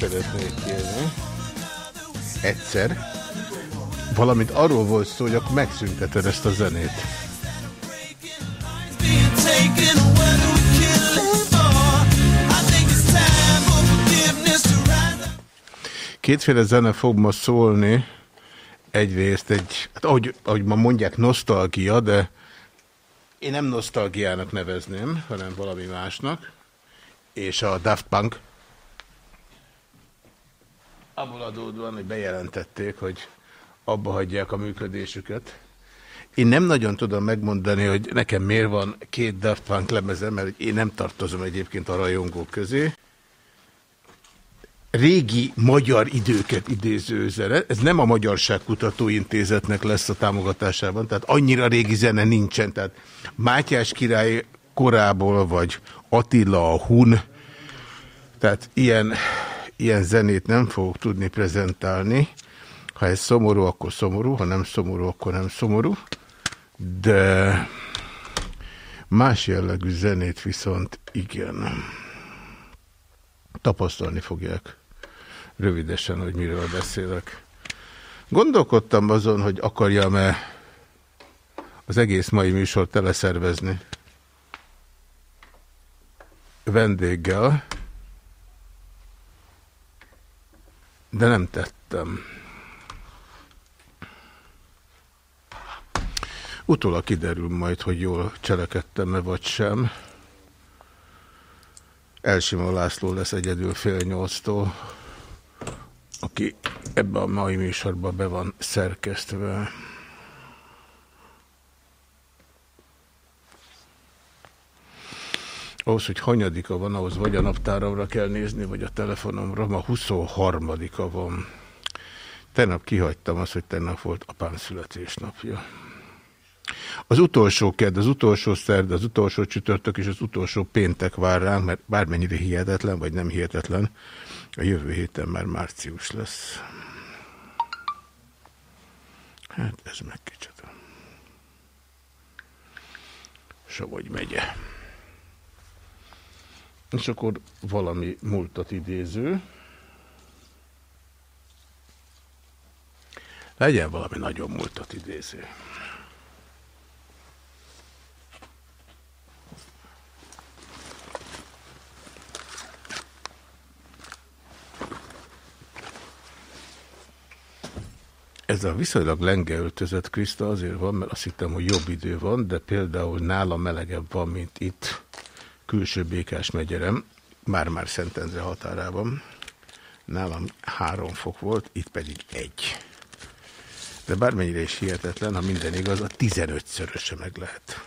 szeretnék kérni. Egyszer. Valamint arról volt szó, hogy akkor megszünteted ezt a zenét. Kétféle zene fog ma szólni. Egyrészt egy, hát ahogy, ahogy ma mondják, nosztalgia, de én nem nosztalgiának nevezném, hanem valami másnak. És a Daft Punk abból adódóan, hogy bejelentették, hogy abba hagyják a működésüket. Én nem nagyon tudom megmondani, hogy nekem miért van két Daft Punk lemezem, mert én nem tartozom egyébként a rajongók közé régi magyar időket idéző zene. Ez nem a Magyarság Kutatóintézetnek lesz a támogatásában, tehát annyira régi zene nincsen. Tehát Mátyás király korából, vagy Attila a Hun, tehát ilyen, ilyen zenét nem fogok tudni prezentálni. Ha ez szomorú, akkor szomorú, ha nem szomorú, akkor nem szomorú. De más jellegű zenét viszont igen. Tapasztalni fogják rövidesen, hogy miről beszélek. Gondolkodtam azon, hogy akarjam-e az egész mai műsor teleszervezni vendéggel, de nem tettem. Utólag kiderül majd, hogy jól cselekedtem-e vagy sem. Elsimó László lesz egyedül fél nyolctól, aki ebbe a mai műsorba be van szerkesztve. Ahhoz, hogy hanyadika van, ahhoz vagy a naptáramra kell nézni, vagy a telefonomra. Ma 23-a van. Tegnap kihagytam azt, hogy tegnap volt apám születésnapja. Az utolsó kedd, az utolsó szerd, az utolsó csütörtök és az utolsó péntek vár ránk, mert bármennyire hihetetlen, vagy nem hihetetlen, a jövő héten már március lesz. Hát ez meg kicsit. Somogy megye. És akkor valami múltat idéző. Legyen valami nagyon múltat idéző. Ez a viszonylag lenge öltözött Krista azért van, mert azt hittem, hogy jobb idő van, de például nála melegebb van, mint itt külső Békás megyerem, már-már Szentendre határában. Nálam három fok volt, itt pedig egy. De bármennyire is hihetetlen, ha minden igaz, a 15-szöröse meg lehet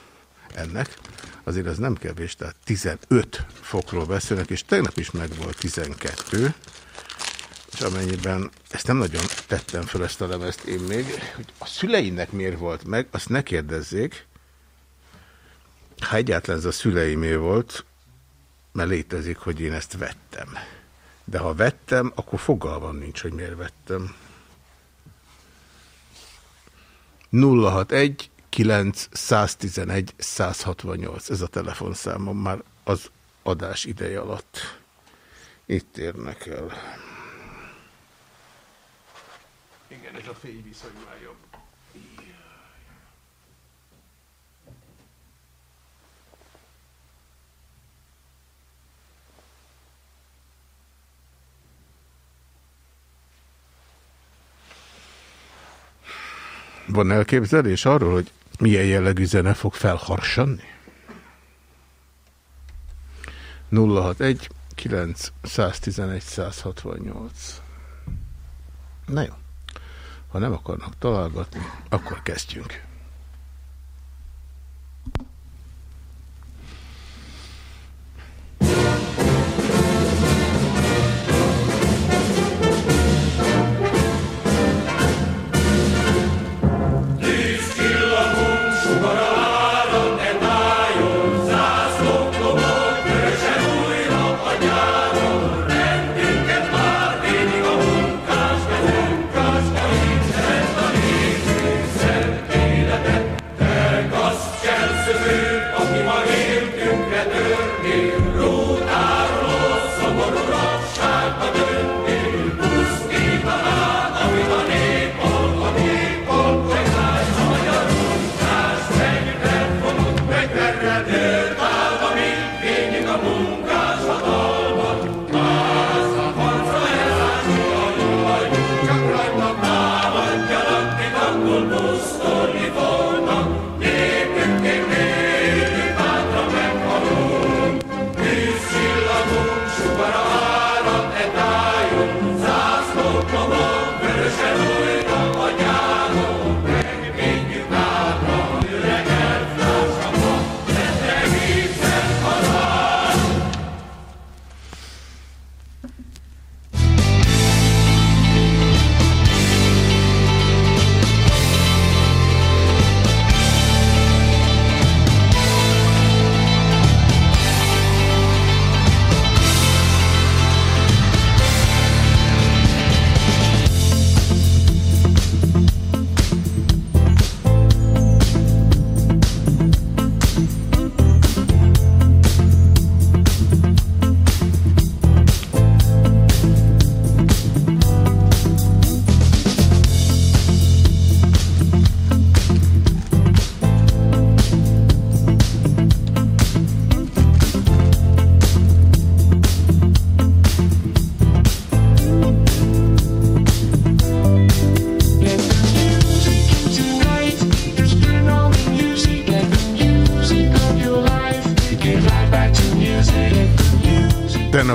ennek. Azért az nem kevés, tehát 15 fokról beszélnek, és tegnap is meg volt 12 és amennyiben ezt nem nagyon tettem fel ezt a lemezt én még, hogy a szüleimnek miért volt meg, azt ne kérdezzék, ha egyáltalán ez a szüleimé volt, mert létezik, hogy én ezt vettem. De ha vettem, akkor fogalmam nincs, hogy miért vettem. 061 9 111 168. Ez a telefonszámom már az adás ideje alatt. Itt érnek el. Igen, ez a fényviszony már jobb. Van elképzelés arról, hogy milyen jellegű zene fog felharsanni? 061 9 111 168 Na jó. Ha nem akarnak találgatni, akkor kezdjünk.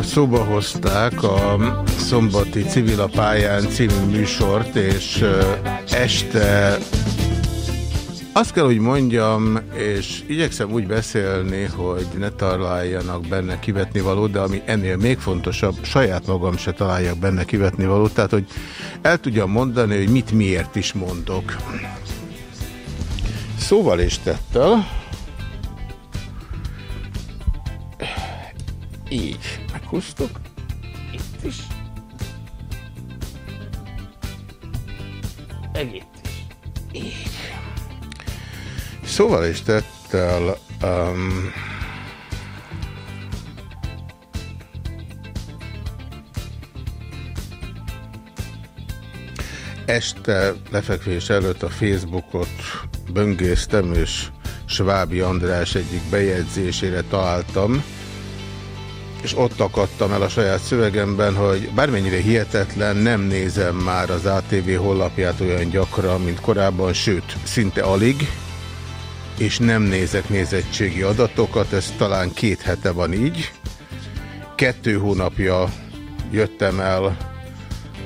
Szóba hozták a szombati Civil a pályán című műsort, és este azt kell, hogy mondjam, és igyekszem úgy beszélni, hogy ne találjanak benne kivetni valót, de ami ennél még fontosabb, saját magam se találjak benne kivetni valót, tehát hogy el tudjam mondani, hogy mit miért is mondok. Szóval és tettel, így meghúztuk, itt is, meg itt is, így. Szóval is tettel, um, este lefekvés előtt a Facebookot böngésztem, és Svábi András egyik bejegyzésére találtam, és ott akadtam el a saját szövegemben, hogy bármennyire hihetetlen, nem nézem már az ATV hollapját olyan gyakran, mint korábban, sőt, szinte alig, és nem nézek nézettségi adatokat, ez talán két hete van így. Kettő hónapja jöttem el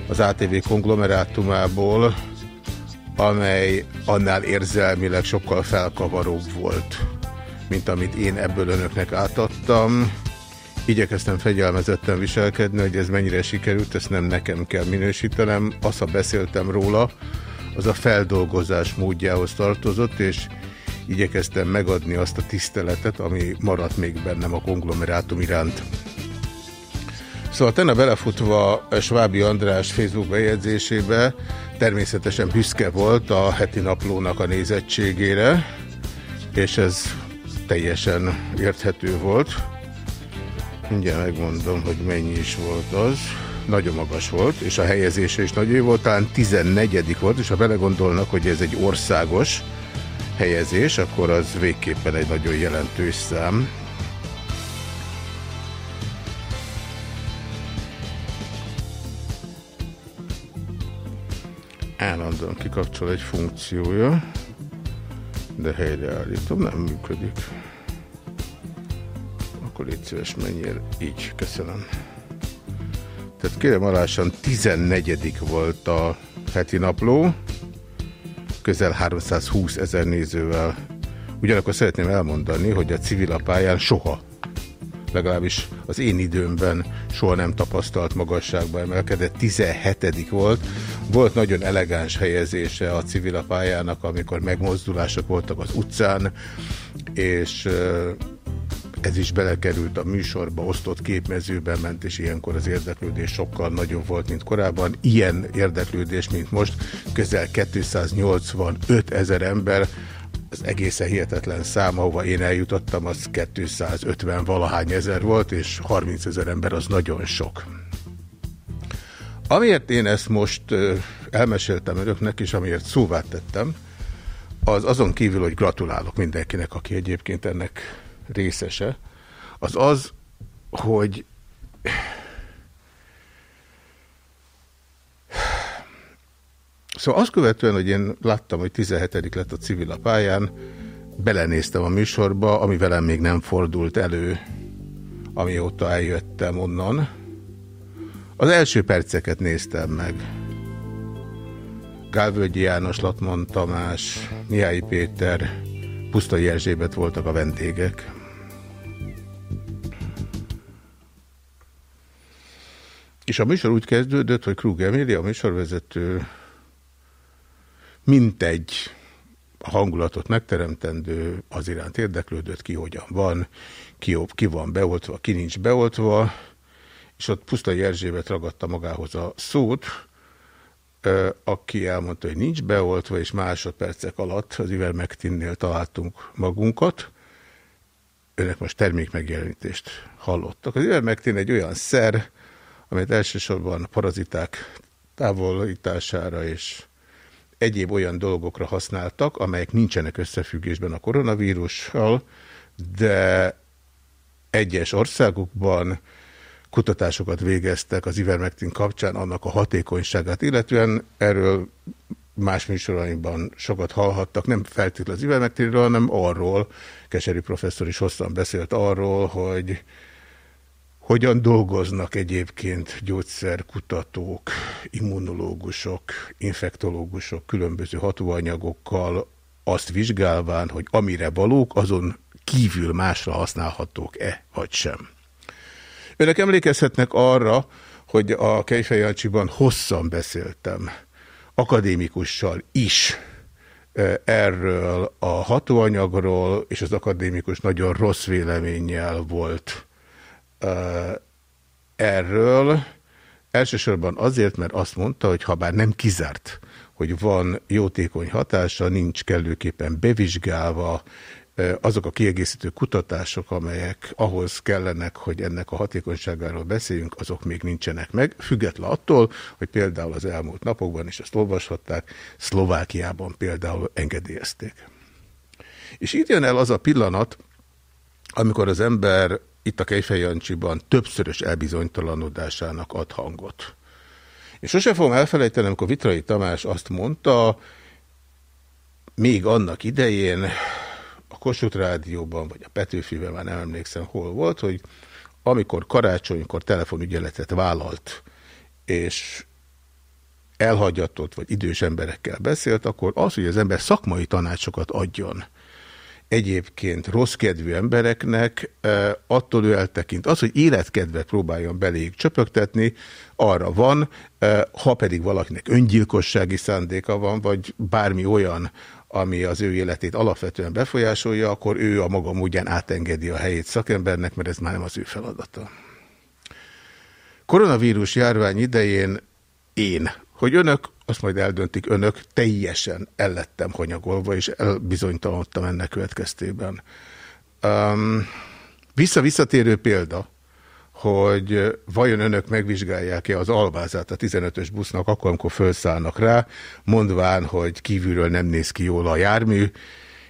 az ATV konglomerátumából, amely annál érzelmileg sokkal felkavaróbb volt, mint amit én ebből önöknek átadtam Igyekeztem fegyelmezetten viselkedni, hogy ez mennyire sikerült, ezt nem nekem kell minősítenem. Azt, ha beszéltem róla, az a feldolgozás módjához tartozott, és igyekeztem megadni azt a tiszteletet, ami maradt még bennem a konglomerátum iránt. Szóval tenne belefutva Svábi András Facebook bejegyzésébe, természetesen büszke volt a heti naplónak a nézettségére, és ez teljesen érthető volt. Mindjárt megmondom, hogy mennyi is volt az. nagyon magas volt, és a helyezése is nagyon jó volt, talán 14 volt, és ha belegondolnak, hogy ez egy országos helyezés, akkor az végképpen egy nagyon jelentős szám. Állandóan kikapcsol egy funkciója, de helyreállítom, nem működik. Akkor légy szíves, menjél így, köszönöm. Tehát kérem alásan 14 volt a heti napló, közel 320 ezer nézővel. Ugyanakkor szeretném elmondani, hogy a civilapályán soha, legalábbis az én időmben soha nem tapasztalt magasságba emelkedett, 17 volt. Volt nagyon elegáns helyezése a civilapályának, amikor megmozdulások voltak az utcán, és ez is belekerült a műsorba, osztott képmezőben ment, és ilyenkor az érdeklődés sokkal nagyobb volt, mint korábban. Ilyen érdeklődés, mint most, közel 285 ezer ember, az egészen hihetetlen szám, ahova én eljutottam, az 250 valahány ezer volt, és 30 ezer ember az nagyon sok. Amiért én ezt most elmeséltem önöknek, és amiért szóvá tettem, az azon kívül, hogy gratulálok mindenkinek, aki egyébként ennek részese, az az, hogy Szóval azt követően, hogy én láttam, hogy 17. lett a civil a pályán, belenéztem a műsorba, ami velem még nem fordult elő, amióta eljöttem onnan. Az első perceket néztem meg. Gálvölgyi János, Latman Tamás, Mihály Péter, Pusztai Erzsébet voltak a vendégek. És a műsor úgy kezdődött, hogy Krug Emilia, a műsorvezető, mintegy a hangulatot megteremtendő, az iránt érdeklődött, ki hogyan van, ki, ki van beoltva, ki nincs beoltva, és ott Pusztai Erzsébet ragadta magához a szót, aki elmondta, hogy nincs beoltva, és másodpercek alatt az Ivermectinnél találtunk magunkat. Önök most termékmegjelenítést hallottak. Az Ivermectin egy olyan szer, amelyet elsősorban paraziták távolítására és egyéb olyan dolgokra használtak, amelyek nincsenek összefüggésben a koronavírussal, de egyes országokban kutatásokat végeztek az Ivermectin kapcsán annak a hatékonyságát, illetően erről más műsorainkban sokat hallhattak, nem feltétlenül az Ivermectinről, hanem arról, Keserű professzor is hosszan beszélt arról, hogy hogyan dolgoznak egyébként gyógyszerkutatók, immunológusok, infektológusok különböző hatóanyagokkal, azt vizsgálván, hogy amire valók, azon kívül másra használhatók-e, vagy sem. Önök emlékezhetnek arra, hogy a Kejfejancsiban hosszan beszéltem akadémikussal is erről a hatóanyagról, és az akadémikus nagyon rossz véleménnyel volt erről. Elsősorban azért, mert azt mondta, hogy ha bár nem kizárt, hogy van jótékony hatása, nincs kellőképpen bevizsgálva, azok a kiegészítő kutatások, amelyek ahhoz kellenek, hogy ennek a hatékonyságáról beszéljünk, azok még nincsenek meg, független attól, hogy például az elmúlt napokban, is ezt olvashatták, Szlovákiában például engedélyezték. És itt jön el az a pillanat, amikor az ember itt a Kejfej Jancsiban többszörös elbizonytalanodásának ad hangot. És sosem fogom elfelejteni, amikor Vitrai Tamás azt mondta, még annak idején, Kossuth Rádióban, vagy a Petőfiben, már nem emlékszem hol volt, hogy amikor karácsonykor telefonügyeletet vállalt, és elhagyatott, vagy idős emberekkel beszélt, akkor az, hogy az ember szakmai tanácsokat adjon egyébként rossz kedvű embereknek, attól ő eltekint. Az, hogy életkedvet próbáljon beléjük csöpögtetni, arra van, ha pedig valakinek öngyilkossági szándéka van, vagy bármi olyan, ami az ő életét alapvetően befolyásolja, akkor ő a maga módján átengedi a helyét szakembernek, mert ez már nem az ő feladata. Koronavírus járvány idején én, hogy önök, azt majd eldöntik önök, teljesen ellettem hanyagolva, és elbizonytalanodtam ennek következtében. Um, vissza-visszatérő példa, hogy vajon önök megvizsgálják-e az alvázát a 15-ös busznak, akkor, amikor felszállnak rá, mondván, hogy kívülről nem néz ki jól a jármű,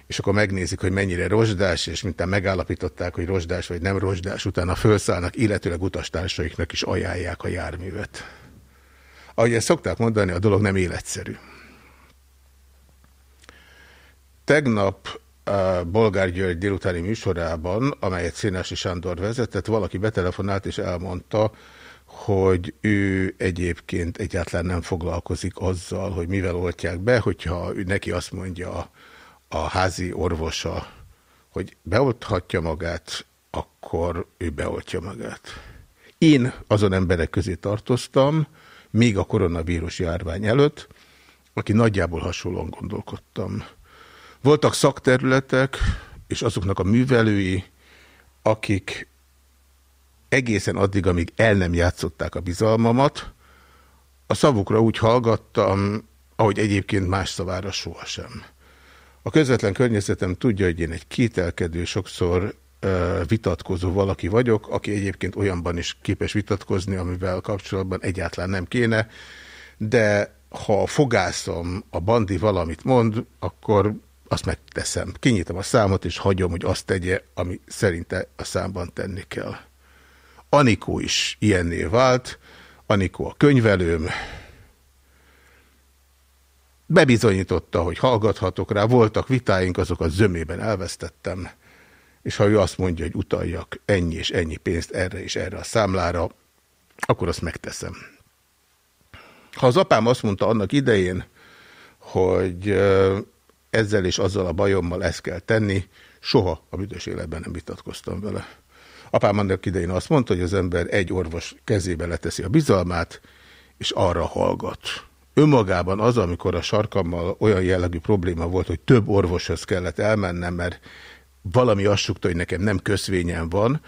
és akkor megnézik, hogy mennyire rozsdás, és mintán megállapították, hogy rozsdás vagy nem rozsdás, utána felszállnak, illetőleg utastársaiknak is ajánlják a járművet. Ahogy ezt szokták mondani, a dolog nem életszerű. Tegnap a Bolgár György délutáni műsorában, amelyet Szénási Sándor vezetett, valaki betelefonált és elmondta, hogy ő egyébként egyáltalán nem foglalkozik azzal, hogy mivel oltják be, hogyha ő neki azt mondja a házi orvosa, hogy beolthatja magát, akkor ő beoltja magát. Én azon emberek közé tartoztam, még a koronavírus járvány előtt, aki nagyjából hasonlóan gondolkodtam. Voltak szakterületek, és azoknak a művelői, akik egészen addig, amíg el nem játszották a bizalmamat, a szavukra úgy hallgattam, ahogy egyébként más szavára sohasem. A közvetlen környezetem tudja, hogy én egy kételkedő, sokszor vitatkozó valaki vagyok, aki egyébként olyanban is képes vitatkozni, amivel kapcsolatban egyáltalán nem kéne, de ha fogászom, a bandi valamit mond, akkor azt megteszem. Kinyitom a számot, és hagyom, hogy azt tegye, ami szerinte a számban tenni kell. Anikó is ilyennél vált. Anikó a könyvelőm. Bebizonyította, hogy hallgathatok rá. Voltak vitáink, azokat zömében elvesztettem. És ha ő azt mondja, hogy utaljak ennyi és ennyi pénzt erre és erre a számlára, akkor azt megteszem. Ha az apám azt mondta annak idején, hogy ezzel és azzal a bajommal ezt kell tenni, soha a büdös életben nem vitatkoztam vele. Apám annak idején azt mondta, hogy az ember egy orvos kezébe leteszi a bizalmát, és arra hallgat. Önmagában az, amikor a sarkammal olyan jellegű probléma volt, hogy több orvoshoz kellett elmennem, mert valami azt sukta, hogy nekem nem köszvényem van,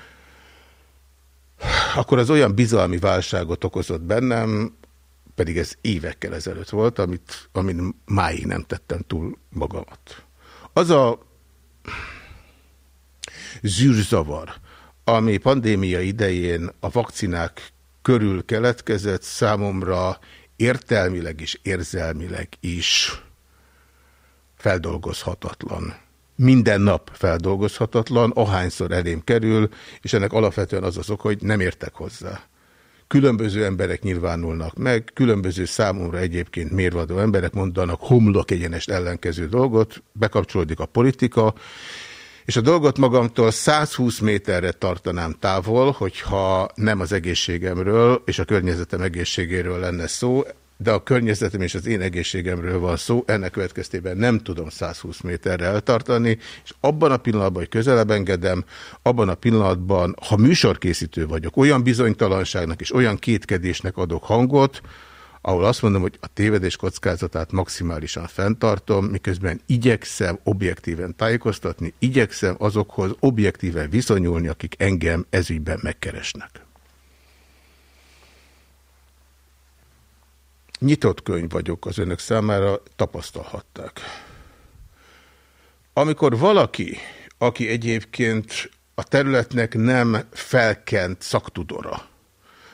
akkor az olyan bizalmi válságot okozott bennem, pedig ez évekkel ezelőtt volt, amit, amit máig nem tettem túl magamat. Az a zűrzavar, ami pandémia idején a vakcinák körül keletkezett, számomra értelmileg és érzelmileg is feldolgozhatatlan. Minden nap feldolgozhatatlan, ahányszor elém kerül, és ennek alapvetően az az ok, hogy nem értek hozzá különböző emberek nyilvánulnak meg, különböző számomra egyébként mérvadó emberek mondanak homlok egyenest ellenkező dolgot, bekapcsolódik a politika, és a dolgot magamtól 120 méterre tartanám távol, hogyha nem az egészségemről és a környezetem egészségéről lenne szó, de a környezetem és az én egészségemről van szó, ennek következtében nem tudom 120 méterre eltartani, és abban a pillanatban, hogy közelebb engedem, abban a pillanatban, ha műsorkészítő vagyok, olyan bizonytalanságnak és olyan kétkedésnek adok hangot, ahol azt mondom, hogy a tévedés kockázatát maximálisan fenntartom, miközben igyekszem objektíven tájékoztatni, igyekszem azokhoz objektíven viszonyulni, akik engem ezügyben megkeresnek. Nyitott könyv vagyok az önök számára, tapasztalhatták. Amikor valaki, aki egyébként a területnek nem felkent szaktudora,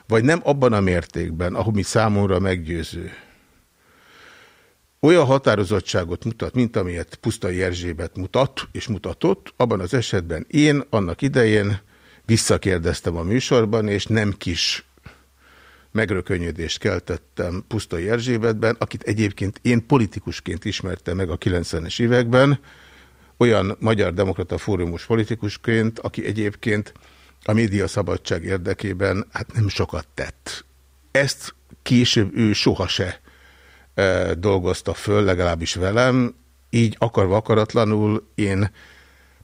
vagy nem abban a mértékben, ahol mi számomra meggyőző, olyan határozottságot mutat, mint amilyet Pusztai Erzsébet mutat és mutatott, abban az esetben én annak idején visszakérdeztem a műsorban, és nem kis megrökönyödést keltettem Pusztai Erzsébetben, akit egyébként én politikusként ismertem meg a 90-es években, olyan Magyar Demokrata Fórumos politikusként, aki egyébként a média szabadság érdekében hát nem sokat tett. Ezt később ő soha se e, dolgozta föl, legalábbis velem, így akarva akaratlanul én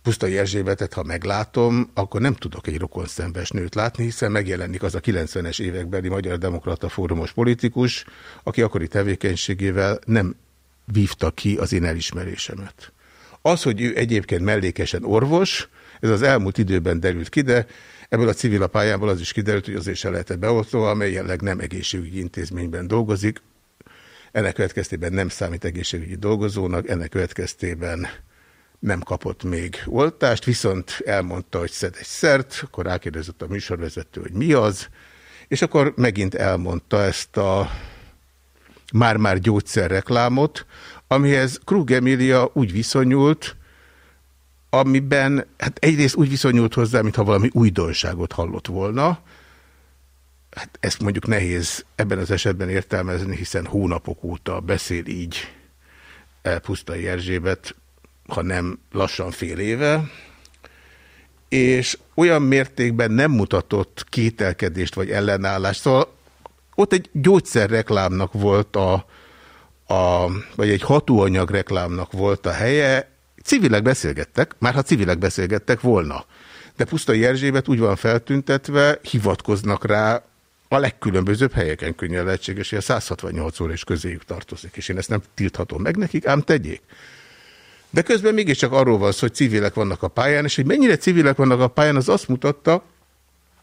Pusztai Erzsébetet, ha meglátom, akkor nem tudok egy rokon szembes nőt látni, hiszen megjelenik az a 90-es évekbeli Magyar Demokrata Fórumos politikus, aki akkori tevékenységével nem vívta ki az én elismerésemet. Az, hogy ő egyébként mellékesen orvos, ez az elmúlt időben derült ki, de ebből a civil pályából az is kiderült, hogy azért se lehetett beosztó, amely jelenleg nem egészségügyi intézményben dolgozik. Ennek következtében nem számít egészségügyi dolgozónak, ennek következtében nem kapott még oltást, viszont elmondta, hogy szed egy szert, akkor rákérdezett a műsorvezető, hogy mi az, és akkor megint elmondta ezt a már-már gyógyszerreklámot, amihez Krug Emilia úgy viszonyult, amiben hát egyrészt úgy viszonyult hozzá, mintha valami újdonságot hallott volna. Hát ezt mondjuk nehéz ebben az esetben értelmezni, hiszen hónapok óta beszél így Pusztai Erzsébet, ha nem lassan fél éve, és olyan mértékben nem mutatott kételkedést vagy ellenállást. Szóval ott egy gyógyszerreklámnak volt a, a vagy egy hatóanyag reklámnak volt a helye, civilek beszélgettek, már ha civilek beszélgettek volna. De Pusztai Erzsébet úgy van feltüntetve, hivatkoznak rá a legkülönbözőbb helyeken könnyen lehetséges, hogy a 168 óra is közéjük tartozik, és én ezt nem tilthatom meg nekik, ám tegyék. De közben mégiscsak arról van szó, hogy civilek vannak a pályán, és hogy mennyire civilek vannak a pályán, az azt mutatta,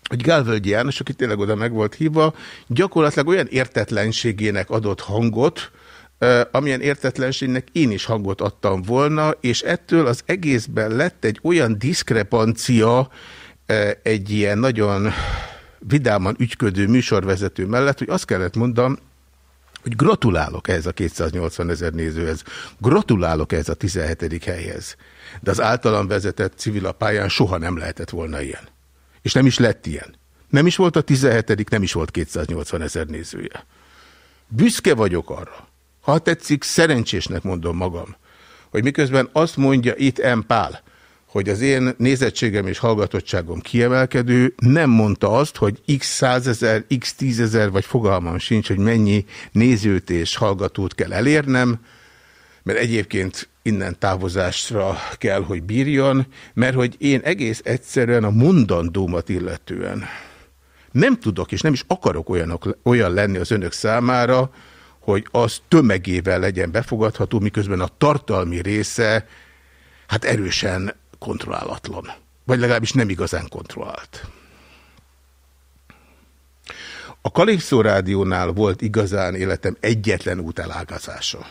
hogy Gálvölgyi János, aki tényleg oda meg volt hívva, gyakorlatilag olyan értetlenségének adott hangot, amilyen értetlenségnek én is hangot adtam volna, és ettől az egészben lett egy olyan diszkrepancia egy ilyen nagyon vidáman ügyködő műsorvezető mellett, hogy azt kellett mondom, hogy gratulálok ehhez a 280 ezer nézőhez, gratulálok ehhez a 17. helyhez. De az általam vezetett civil a pályán soha nem lehetett volna ilyen. És nem is lett ilyen. Nem is volt a 17. nem is volt 280 ezer nézője. Büszke vagyok arra, ha tetszik, szerencsésnek mondom magam, hogy miközben azt mondja itt M. Pál, hogy az én nézettségem és hallgatottságom kiemelkedő, nem mondta azt, hogy x százezer, x tízezer, vagy fogalmam sincs, hogy mennyi nézőt és hallgatót kell elérnem, mert egyébként innen távozásra kell, hogy bírjon, mert hogy én egész egyszerűen a mondandómat illetően nem tudok és nem is akarok olyanok, olyan lenni az önök számára, hogy az tömegével legyen befogadható, miközben a tartalmi része hát erősen kontrollálatlan. Vagy legalábbis nem igazán kontrollált. A Kalipszó rádiónál volt igazán életem egyetlen útelágazása.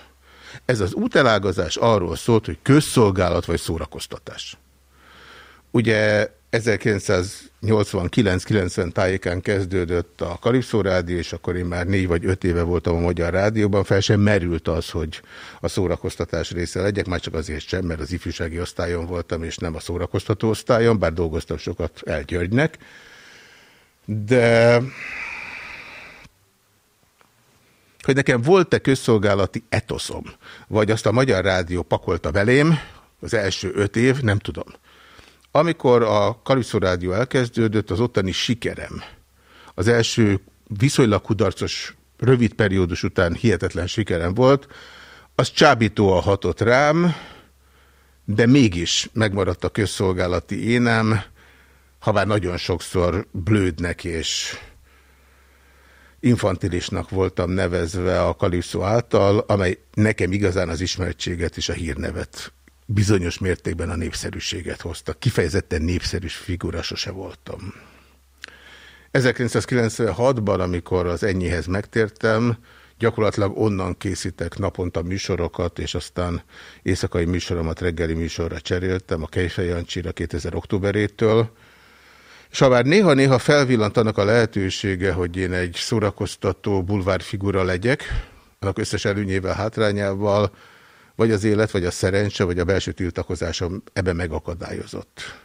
Ez az útelágazás arról szólt, hogy közszolgálat vagy szórakoztatás. Ugye 1989-90 tájékán kezdődött a Kalipszó Rádió, és akkor én már négy vagy öt éve voltam a Magyar Rádióban, fel sem merült az, hogy a szórakoztatás része legyek, már csak azért sem, mert az ifjúsági osztályon voltam, és nem a szórakoztató osztályon, bár dolgoztam sokat elgyörgynek. De hogy nekem volt-e közszolgálati etoszom, vagy azt a Magyar Rádió pakolta velém, az első öt év, nem tudom. Amikor a Kalipszó Rádió elkezdődött, az ottani sikerem, az első viszonylag kudarcos rövid periódus után hihetetlen sikerem volt, az csábítóan hatott rám, de mégis megmaradt a közszolgálati énem, ha bár nagyon sokszor blődnek és infantilisnak voltam nevezve a Kalipszó által, amely nekem igazán az ismertséget és a hírnevet bizonyos mértékben a népszerűséget hozta. Kifejezetten népszerűs figura sose voltam. 1996-ban, amikor az ennyihez megtértem, gyakorlatilag onnan készítek naponta műsorokat, és aztán éjszakai műsoromat reggeli műsorra cseréltem a Kejfej Jancsira 2000 októberétől, és ha már néha-néha felvillantanak a lehetősége, hogy én egy szórakoztató bulvárfigura legyek, annak összes előnyével, hátrányával, vagy az élet, vagy a szerencse, vagy a belső tiltakozásom ebben megakadályozott.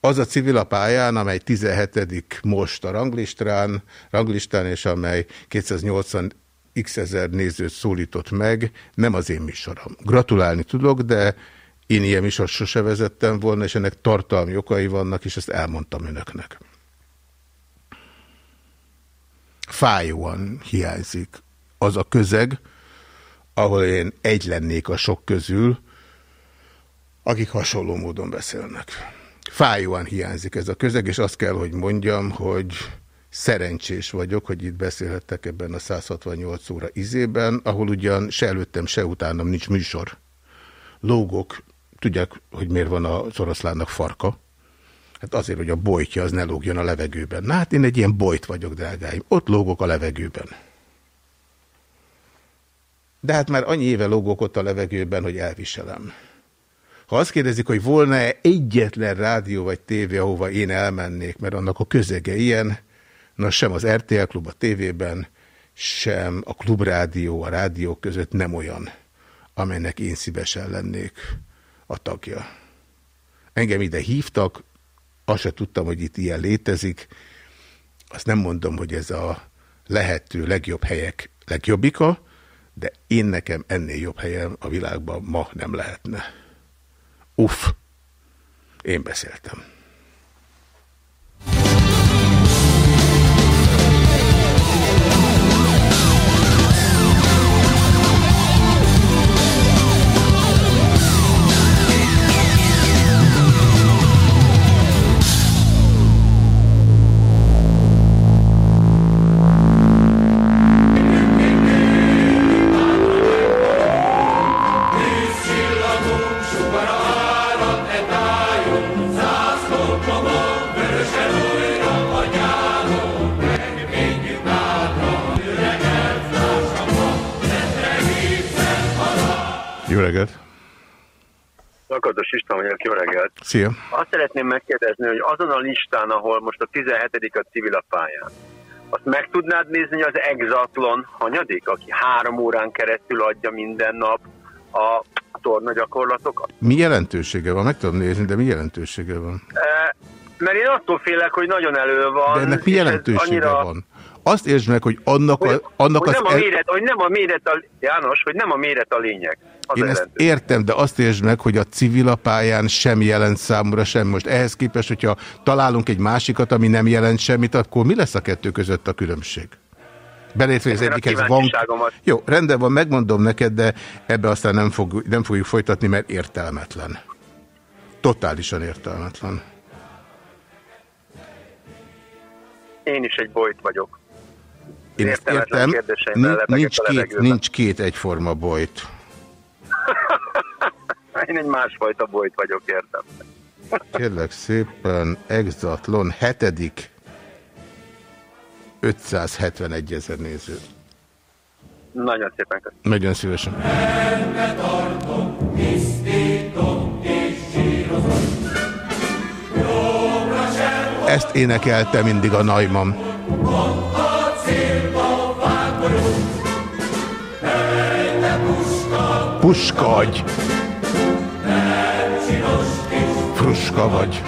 Az a civil a pályán, amely 17. most a ranglistán, ranglistán és amely 280 x ezer nézőt szólított meg, nem az én műsorom. Gratulálni tudok, de én ilyen műsor sose vezettem volna, és ennek tartalmi okai vannak, és ezt elmondtam önöknek. Fájóan hiányzik az a közeg, ahol én egy lennék a sok közül, akik hasonló módon beszélnek. Fájóan hiányzik ez a közeg, és azt kell, hogy mondjam, hogy szerencsés vagyok, hogy itt beszélhettek ebben a 168 óra izében, ahol ugyan se előttem, se utánam nincs műsor. Lógok, tudják, hogy miért van a oroszlánnak farka? Hát azért, hogy a bojtja az ne lógjon a levegőben. Na hát én egy ilyen bojt vagyok, drágáim. Ott lógok a levegőben. De hát már annyi éve lógok ott a levegőben, hogy elviselem. Ha azt kérdezik, hogy volna-e egyetlen rádió vagy tévé, ahova én elmennék, mert annak a közege ilyen, na sem az RTL klub a tévében, sem a klubrádió a rádiók között nem olyan, amelynek én szívesen lennék a tagja. Engem ide hívtak, azt se tudtam, hogy itt ilyen létezik. Azt nem mondom, hogy ez a lehető legjobb helyek legjobbika, de én nekem ennél jobb helyem a világban ma nem lehetne. Uff, én beszéltem. Reggelt! Lakatos István vagyok, jó reggelt! Szia! Azt szeretném megkérdezni, hogy azon a listán, ahol most a 17 a civil a pályán, azt meg tudnád nézni, hogy az Exatlon hanyadik, aki három órán keresztül adja minden nap a torna gyakorlatokat? Mi jelentősége van? Meg tudom nézni, de mi jelentősége van? E, mert én attól félek, hogy nagyon elő van. De ennek mi jelentősége annyira... van? Azt értsd meg, hogy annak, hogy, a, annak hogy az... Nem a méret, hogy nem a méret a, János, hogy nem a méret a lényeg. Az Én ezt értem, de azt értsd meg, hogy a civilapályán sem jelent számomra sem. Most ehhez képest, hogyha találunk egy másikat, ami nem jelent semmit, akkor mi lesz a kettő között a különbség? Belétve az egyikhez van... Jó, rendben van, megmondom neked, de ebbe aztán nem, fog, nem fogjuk folytatni, mert értelmetlen. Totálisan értelmetlen. Én is egy bolyt vagyok. Én ezt értem, nincs, két, nincs két egyforma bolyt. Én egy másfajta bolyt vagyok, értem. Kérlek szépen, Exatlon, hetedik, 571 ezer néző. Nagyon szépen köszönöm. Nagyon szívesen. Ezt énekelte mindig a Najman. Puska vagy. Fruska vagy.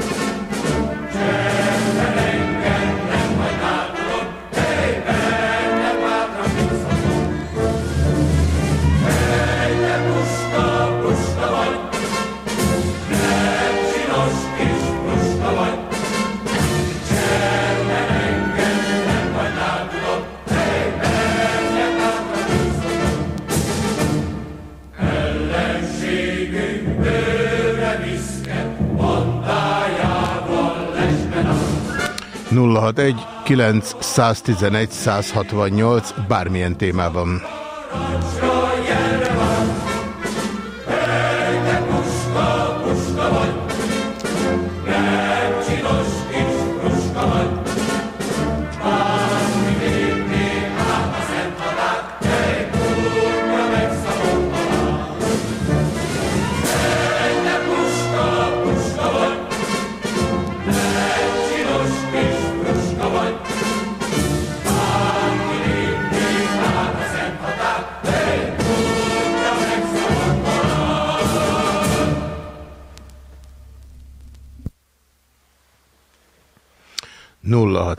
061 911 168 bármilyen témában.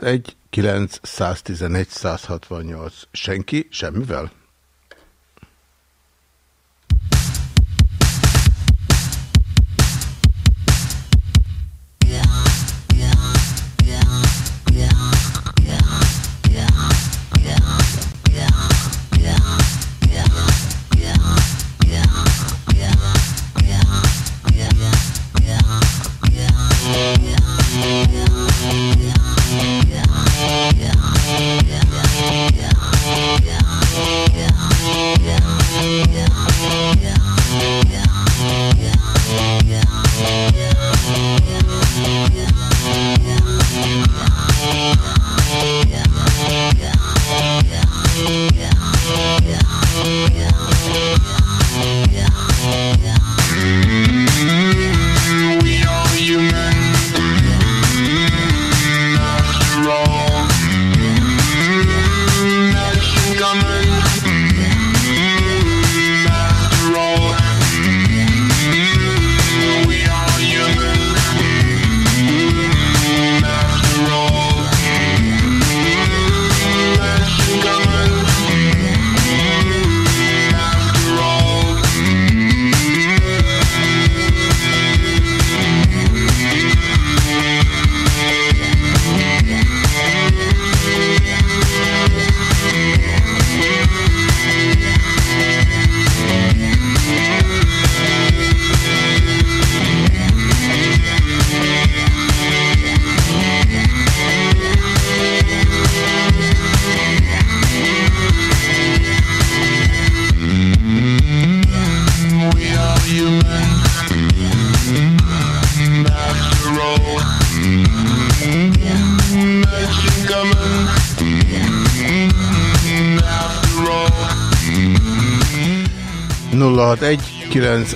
Egy 9 111 168. Senki? Semmivel?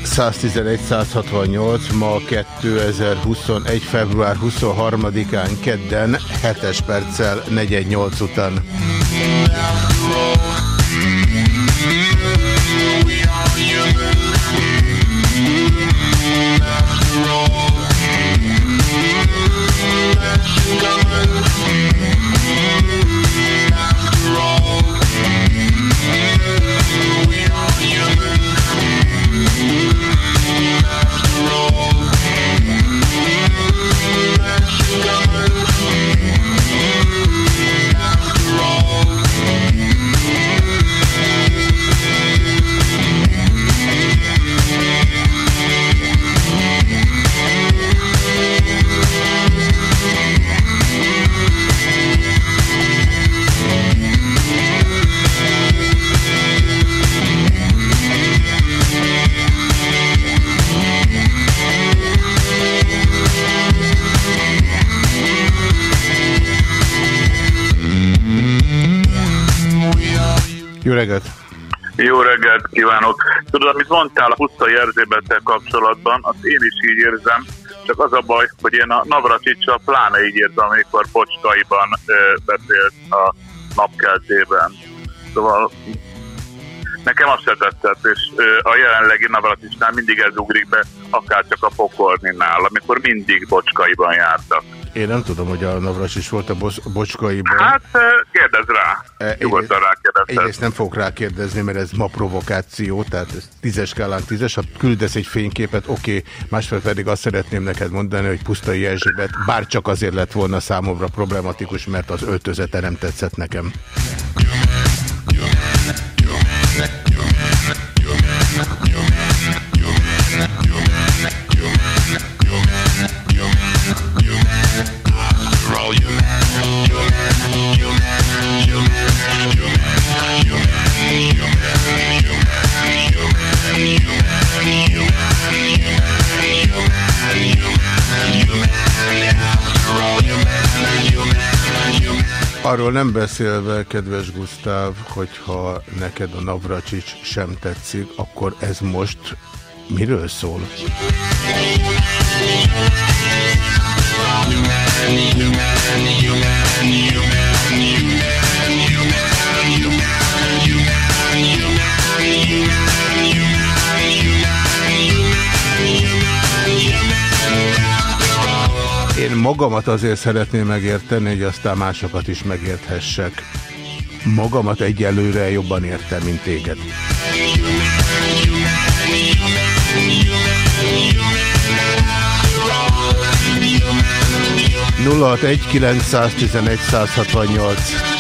168 ma 2021. február 23-án kedden 7-es perccel 418 után. Reggelt! Jó reggelt kívánok! Tudod, amit mondtál a Pusztai Erzsébettel kapcsolatban, azt én is így érzem, csak az a baj, hogy én a Navracsicsal pláne így érzem, amikor Pocskaiban ö, beszélt a napkeltében. Szóval nekem azt se tetszett, és a jelenlegi Navracsicsnál mindig ez ugrik be, akár csak a pokorninál, amikor mindig Bocskaiban jártak. Én nem tudom, hogy a Navras is volt a bocskaiban. Hát kérdezz rá. E, Nyugodtan rákérdezted. Egyrészt nem fogok rákérdezni, mert ez ma provokáció, tehát ez tízes skálán tízes. Ha küldesz egy fényképet, oké, okay. másfél pedig azt szeretném neked mondani, hogy Pusztai Erzsébet bár csak azért lett volna számomra problematikus, mert az öltözete nem tetszett nekem. Arról nem beszélve, kedves Gusztáv, hogyha neked a Navracsics sem tetszik, akkor ez most miről szól? Magamat azért szeretném megérteni, hogy aztán másokat is megérthessek. Magamat egyelőre jobban értem, mint téged. 061 911 168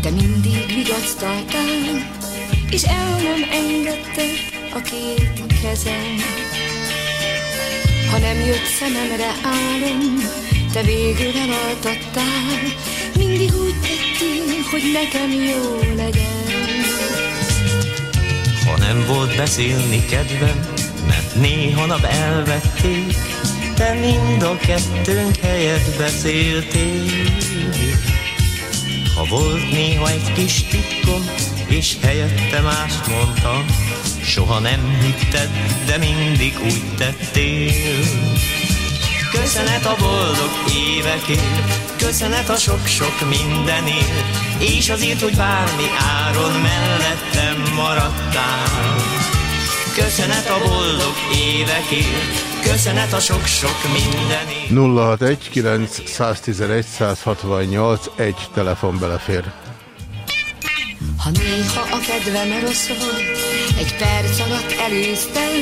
te mindig vigasztaltál, és el nem engedte a két kezem. Ha nem jött szememre álom, te végül elaltattál, mindig úgy tettél, hogy nekem jó legyen. Ha nem volt beszélni kedvem, mert néha nap elvették, te mind a kettőnk helyet beszéltél. Ha volt néha egy kis titkom, és helyette mást mondtam, soha nem hitted, de mindig úgy tettél. Köszönet a boldog évekért, köszönet a sok-sok mindenért, és azért, hogy bármi áron mellettem maradtál. Köszönet a boldog évekért, köszönet a sok-sok mindenért. 061 911 168 egy telefon belefér. Ha néha a kedvem rosszol, egy perc alatt előztem,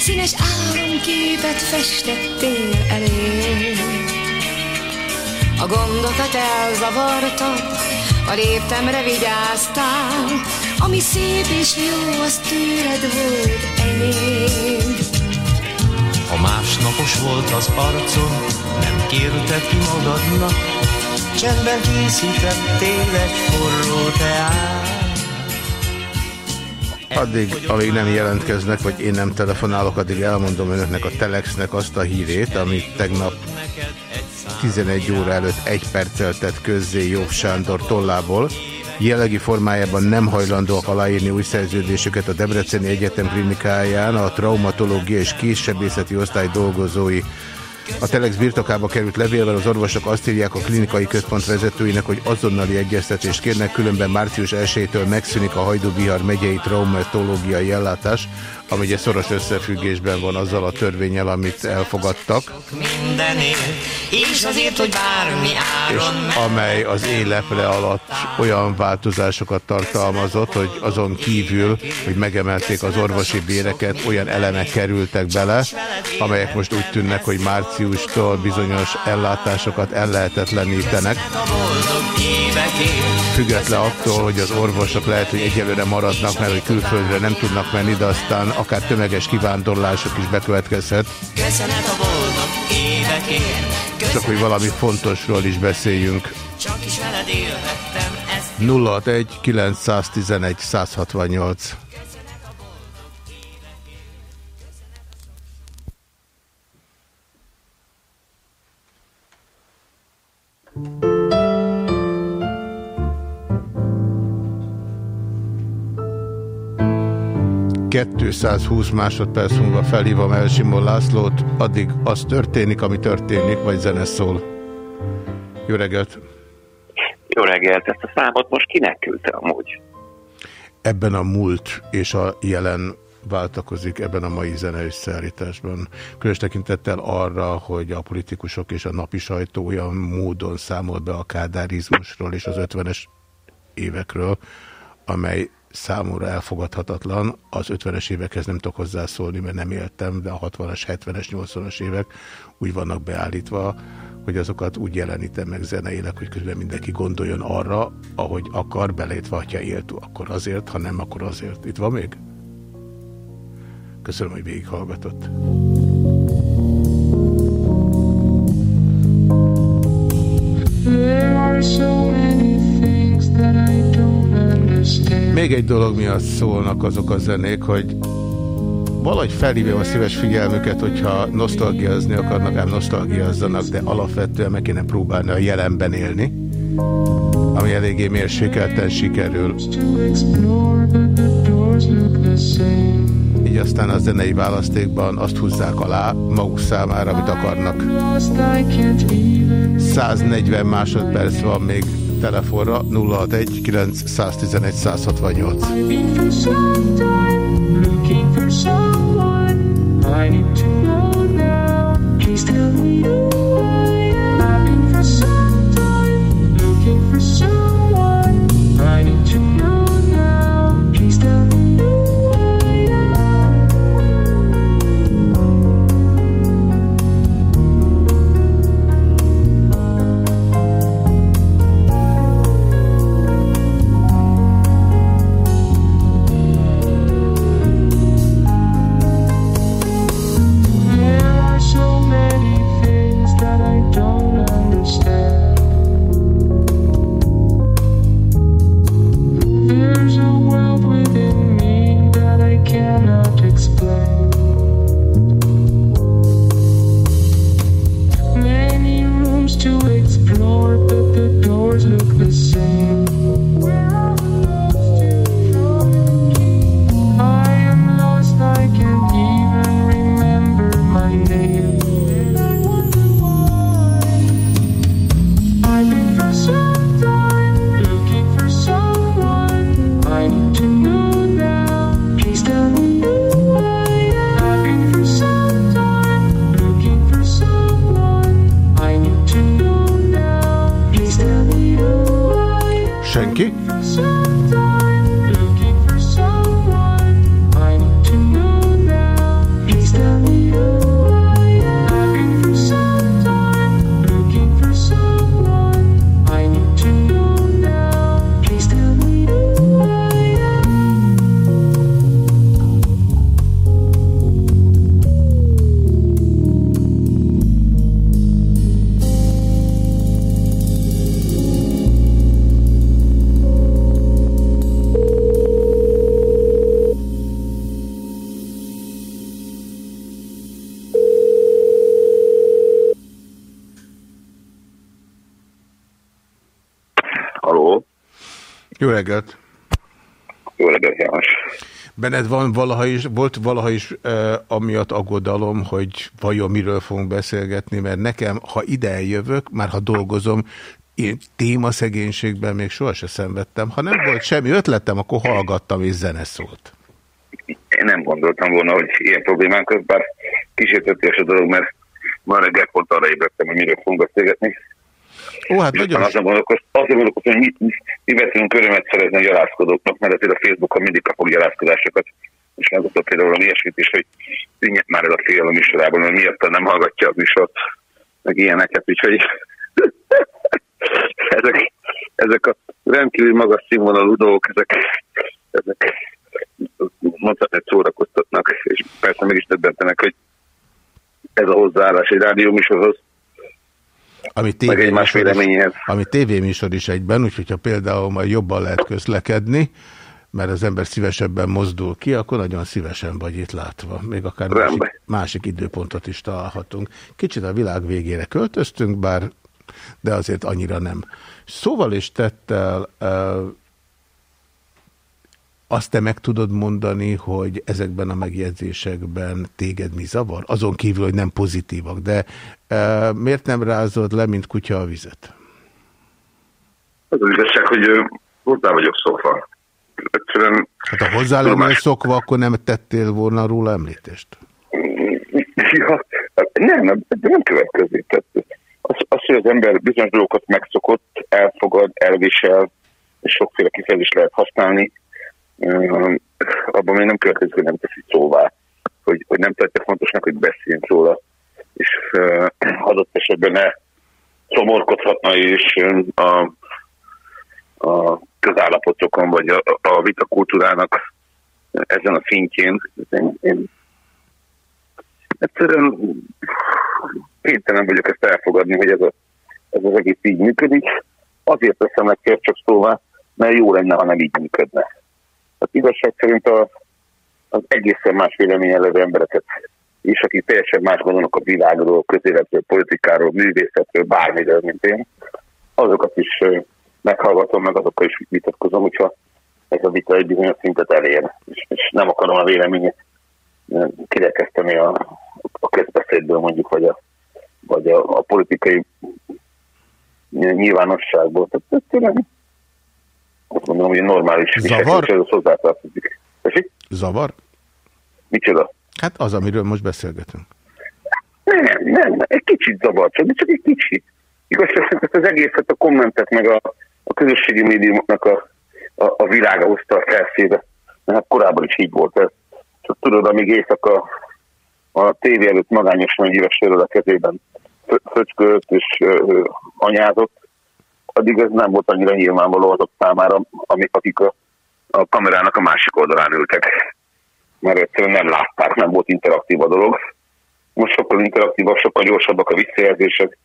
színes álomképet festettél elé. A gondokat elzavartad, a léptemre vigyáztál, ami szép és jó, az tőled volt enyém. Ha másnapos volt az arcom, nem kérted ki magadnak, Csendben készítettél egy forró teát. Addig, amíg nem jelentkeznek, vagy én nem telefonálok, addig elmondom önöknek a Telexnek azt a hírét, amit tegnap 11 óra előtt egy perccel tett közzé Jobb Sándor tollából. Jellegi formájában nem hajlandóak aláírni új szerződéseket a Debreceni Egyetem klinikáján. A traumatológia és késsebészeti osztály dolgozói. A Telex birtokába került levélvel az orvosok azt írják a klinikai központ vezetőinek, hogy azonnali egyeztetést kérnek, különben március 1-től megszűnik a Hajdú-Bihar megyei traumatológiai ellátás, ami ugye szoros összefüggésben van azzal a törvényel, amit elfogadtak. és azért, hogy bármi áron és amely az éleple alatt olyan változásokat tartalmazott, hogy azon kívül, hogy megemelték az orvosi béreket, olyan elemek kerültek bele, amelyek most úgy tűnnek, hogy márciustól bizonyos ellátásokat ellehetetlenítenek. Független attól, hogy az orvosok lehet, hogy egyelőre maradnak, mert hogy külföldre nem tudnak menni, de aztán akár tömeges kivándorlások is bekövetkezhet. Csak hogy valami fontosról is beszéljünk. 061 911 168 Thank you. 220 másodperc múlva felhívom El Simon Lászlót, addig az történik, ami történik, vagy zene szól. Jó reggelt! Jó reggelt! Ezt a számot most kinek küldte amúgy? Ebben a múlt és a jelen váltakozik ebben a mai zene összeállításban. Különös tekintettel arra, hogy a politikusok és a napi sajtó olyan módon számol be a kádárizmusról és az 50-es évekről, amely számomra elfogadhatatlan. Az 50-es évekhez nem tudok hozzászólni, mert nem éltem, de a 60-as, 70-es, 80-as évek úgy vannak beállítva, hogy azokat úgy jelenítem meg zeneileg, hogy közben mindenki gondoljon arra, ahogy akar, belétve, ha élt, akkor azért, ha nem, akkor azért. Itt van még? Köszönöm, hogy végighallgatott. There are so many még egy dolog miatt szólnak azok a zenék, hogy valahogy felhívjam a szíves figyelmüket, hogyha nosztalgiazni akarnak, ám nosztalgiazzanak, de alapvetően meg kéne próbálni a jelenben élni, ami eléggé mérsékelten sikerül. Így aztán a zenei választékban azt húzzák alá maguk számára, amit akarnak. 140 másodperc van még telefonra 061 911 168. I need to OK? Reggelt! Jó reggelt, János! Benned van valaha is, volt valaha is uh, amiatt aggodalom, hogy vajon miről fogunk beszélgetni, mert nekem, ha ide eljövök, már ha dolgozom, én témaszegénységben még sohasem szenvedtem. Ha nem volt semmi ötletem, akkor hallgattam és zene szólt. Én nem gondoltam volna, hogy ilyen problémánk, bár kísértetés a dolog, mert ma reggel pont arra ébredtem, hogy miről fogunk beszélgetni. Ó, hát nagyon... Azon gondolkoztam, hogy mi, mi, mi tudunk örömet szerezni a gyalázkodóknak, mert azért a Facebookon mindig kapok gyalázkodásokat. És megosztott például a ilyesmit is, hogy tűnjek már el a fél a műsorában, mert miatt nem hallgatja a műsort, meg ilyeneket, úgyhogy ezek, ezek a rendkívül magas színvonalú dolgok, ezek, ezek mondhatni, szórakoztatnak, és persze meg is többentenek, hogy ez a hozzáállás egy rádióműsorhoz, ami tévéműsor, is, ami tévéműsor is egyben, úgyhogy ha például majd jobban lehet közlekedni, mert az ember szívesebben mozdul ki, akkor nagyon szívesen vagy itt látva. Még akár másik, másik időpontot is találhatunk. Kicsit a világ végére költöztünk, bár de azért annyira nem. Szóval és tettel azt te meg tudod mondani, hogy ezekben a megjegyzésekben téged mi zavar? Azon kívül, hogy nem pozitívak, de e, miért nem rázod le, mint kutya a vizet? Az az igazság, hogy hozzá vagyok szokva. Egyszerűen... Hát ha hozzá lennél szokva, akkor nem tettél volna róla említést? Ja, nem, nem, nem következik. Az, az, hogy az ember bizonyos dolgokat megszokott, elfogad, elvisel, és sokféle kifejezést lehet használni, abban még nem következik, hogy nem teszi szóvá, hogy, hogy nem tartja fontosnak, hogy beszéljünk róla, és adott esetben ne szomorkodhatna is a, a közállapotokon, vagy a, a vitakultúrának ezen a szintjén. Én, én egyszerűen kénytelen vagyok ezt elfogadni, hogy ez, a, ez az egész így működik. Azért teszem meg csak szóvá, mert jó lenne, ha nem így működne. Az igazság szerint a, az egészen más véleményen levő embereket és akik teljesen más gondolnak a világról, közéletről, politikáról, művészetről, bármiről, mint én, azokat is meghallgatom, meg azokkal is vitatkozom, hogyha ez a vita egy bizonyos szintet elér, és, és nem akarom a véleményét kirekeszteni a, a közbeszédből mondjuk, vagy a, vagy a, a politikai nyilvánosságból. Tehát tényleg azt mondom, hogy normális Zavar? ez hozzátartozik. Zavar? Micsoda? Hát az, amiről most beszélgetünk. Nem, nem, egy kicsit zavar, csak, csak egy kicsit. Igazság az egészet a kommentet, meg a, a közösségi médiumoknak a, a, a világa hozta a felszébe. Hát korábban is így volt ez. Csak tudod, amíg éjszaka a tévé előtt magányos éves a kezében föcskölt és ö, anyázott, addig ez nem volt annyira nyilvánvaló azok számára, amik, akik a, a kamerának a másik oldalán ültek. Mert egyszerűen nem látták, nem volt interaktív a dolog. Most sokkal interaktívabb, sokkal gyorsabbak a visszajelzések,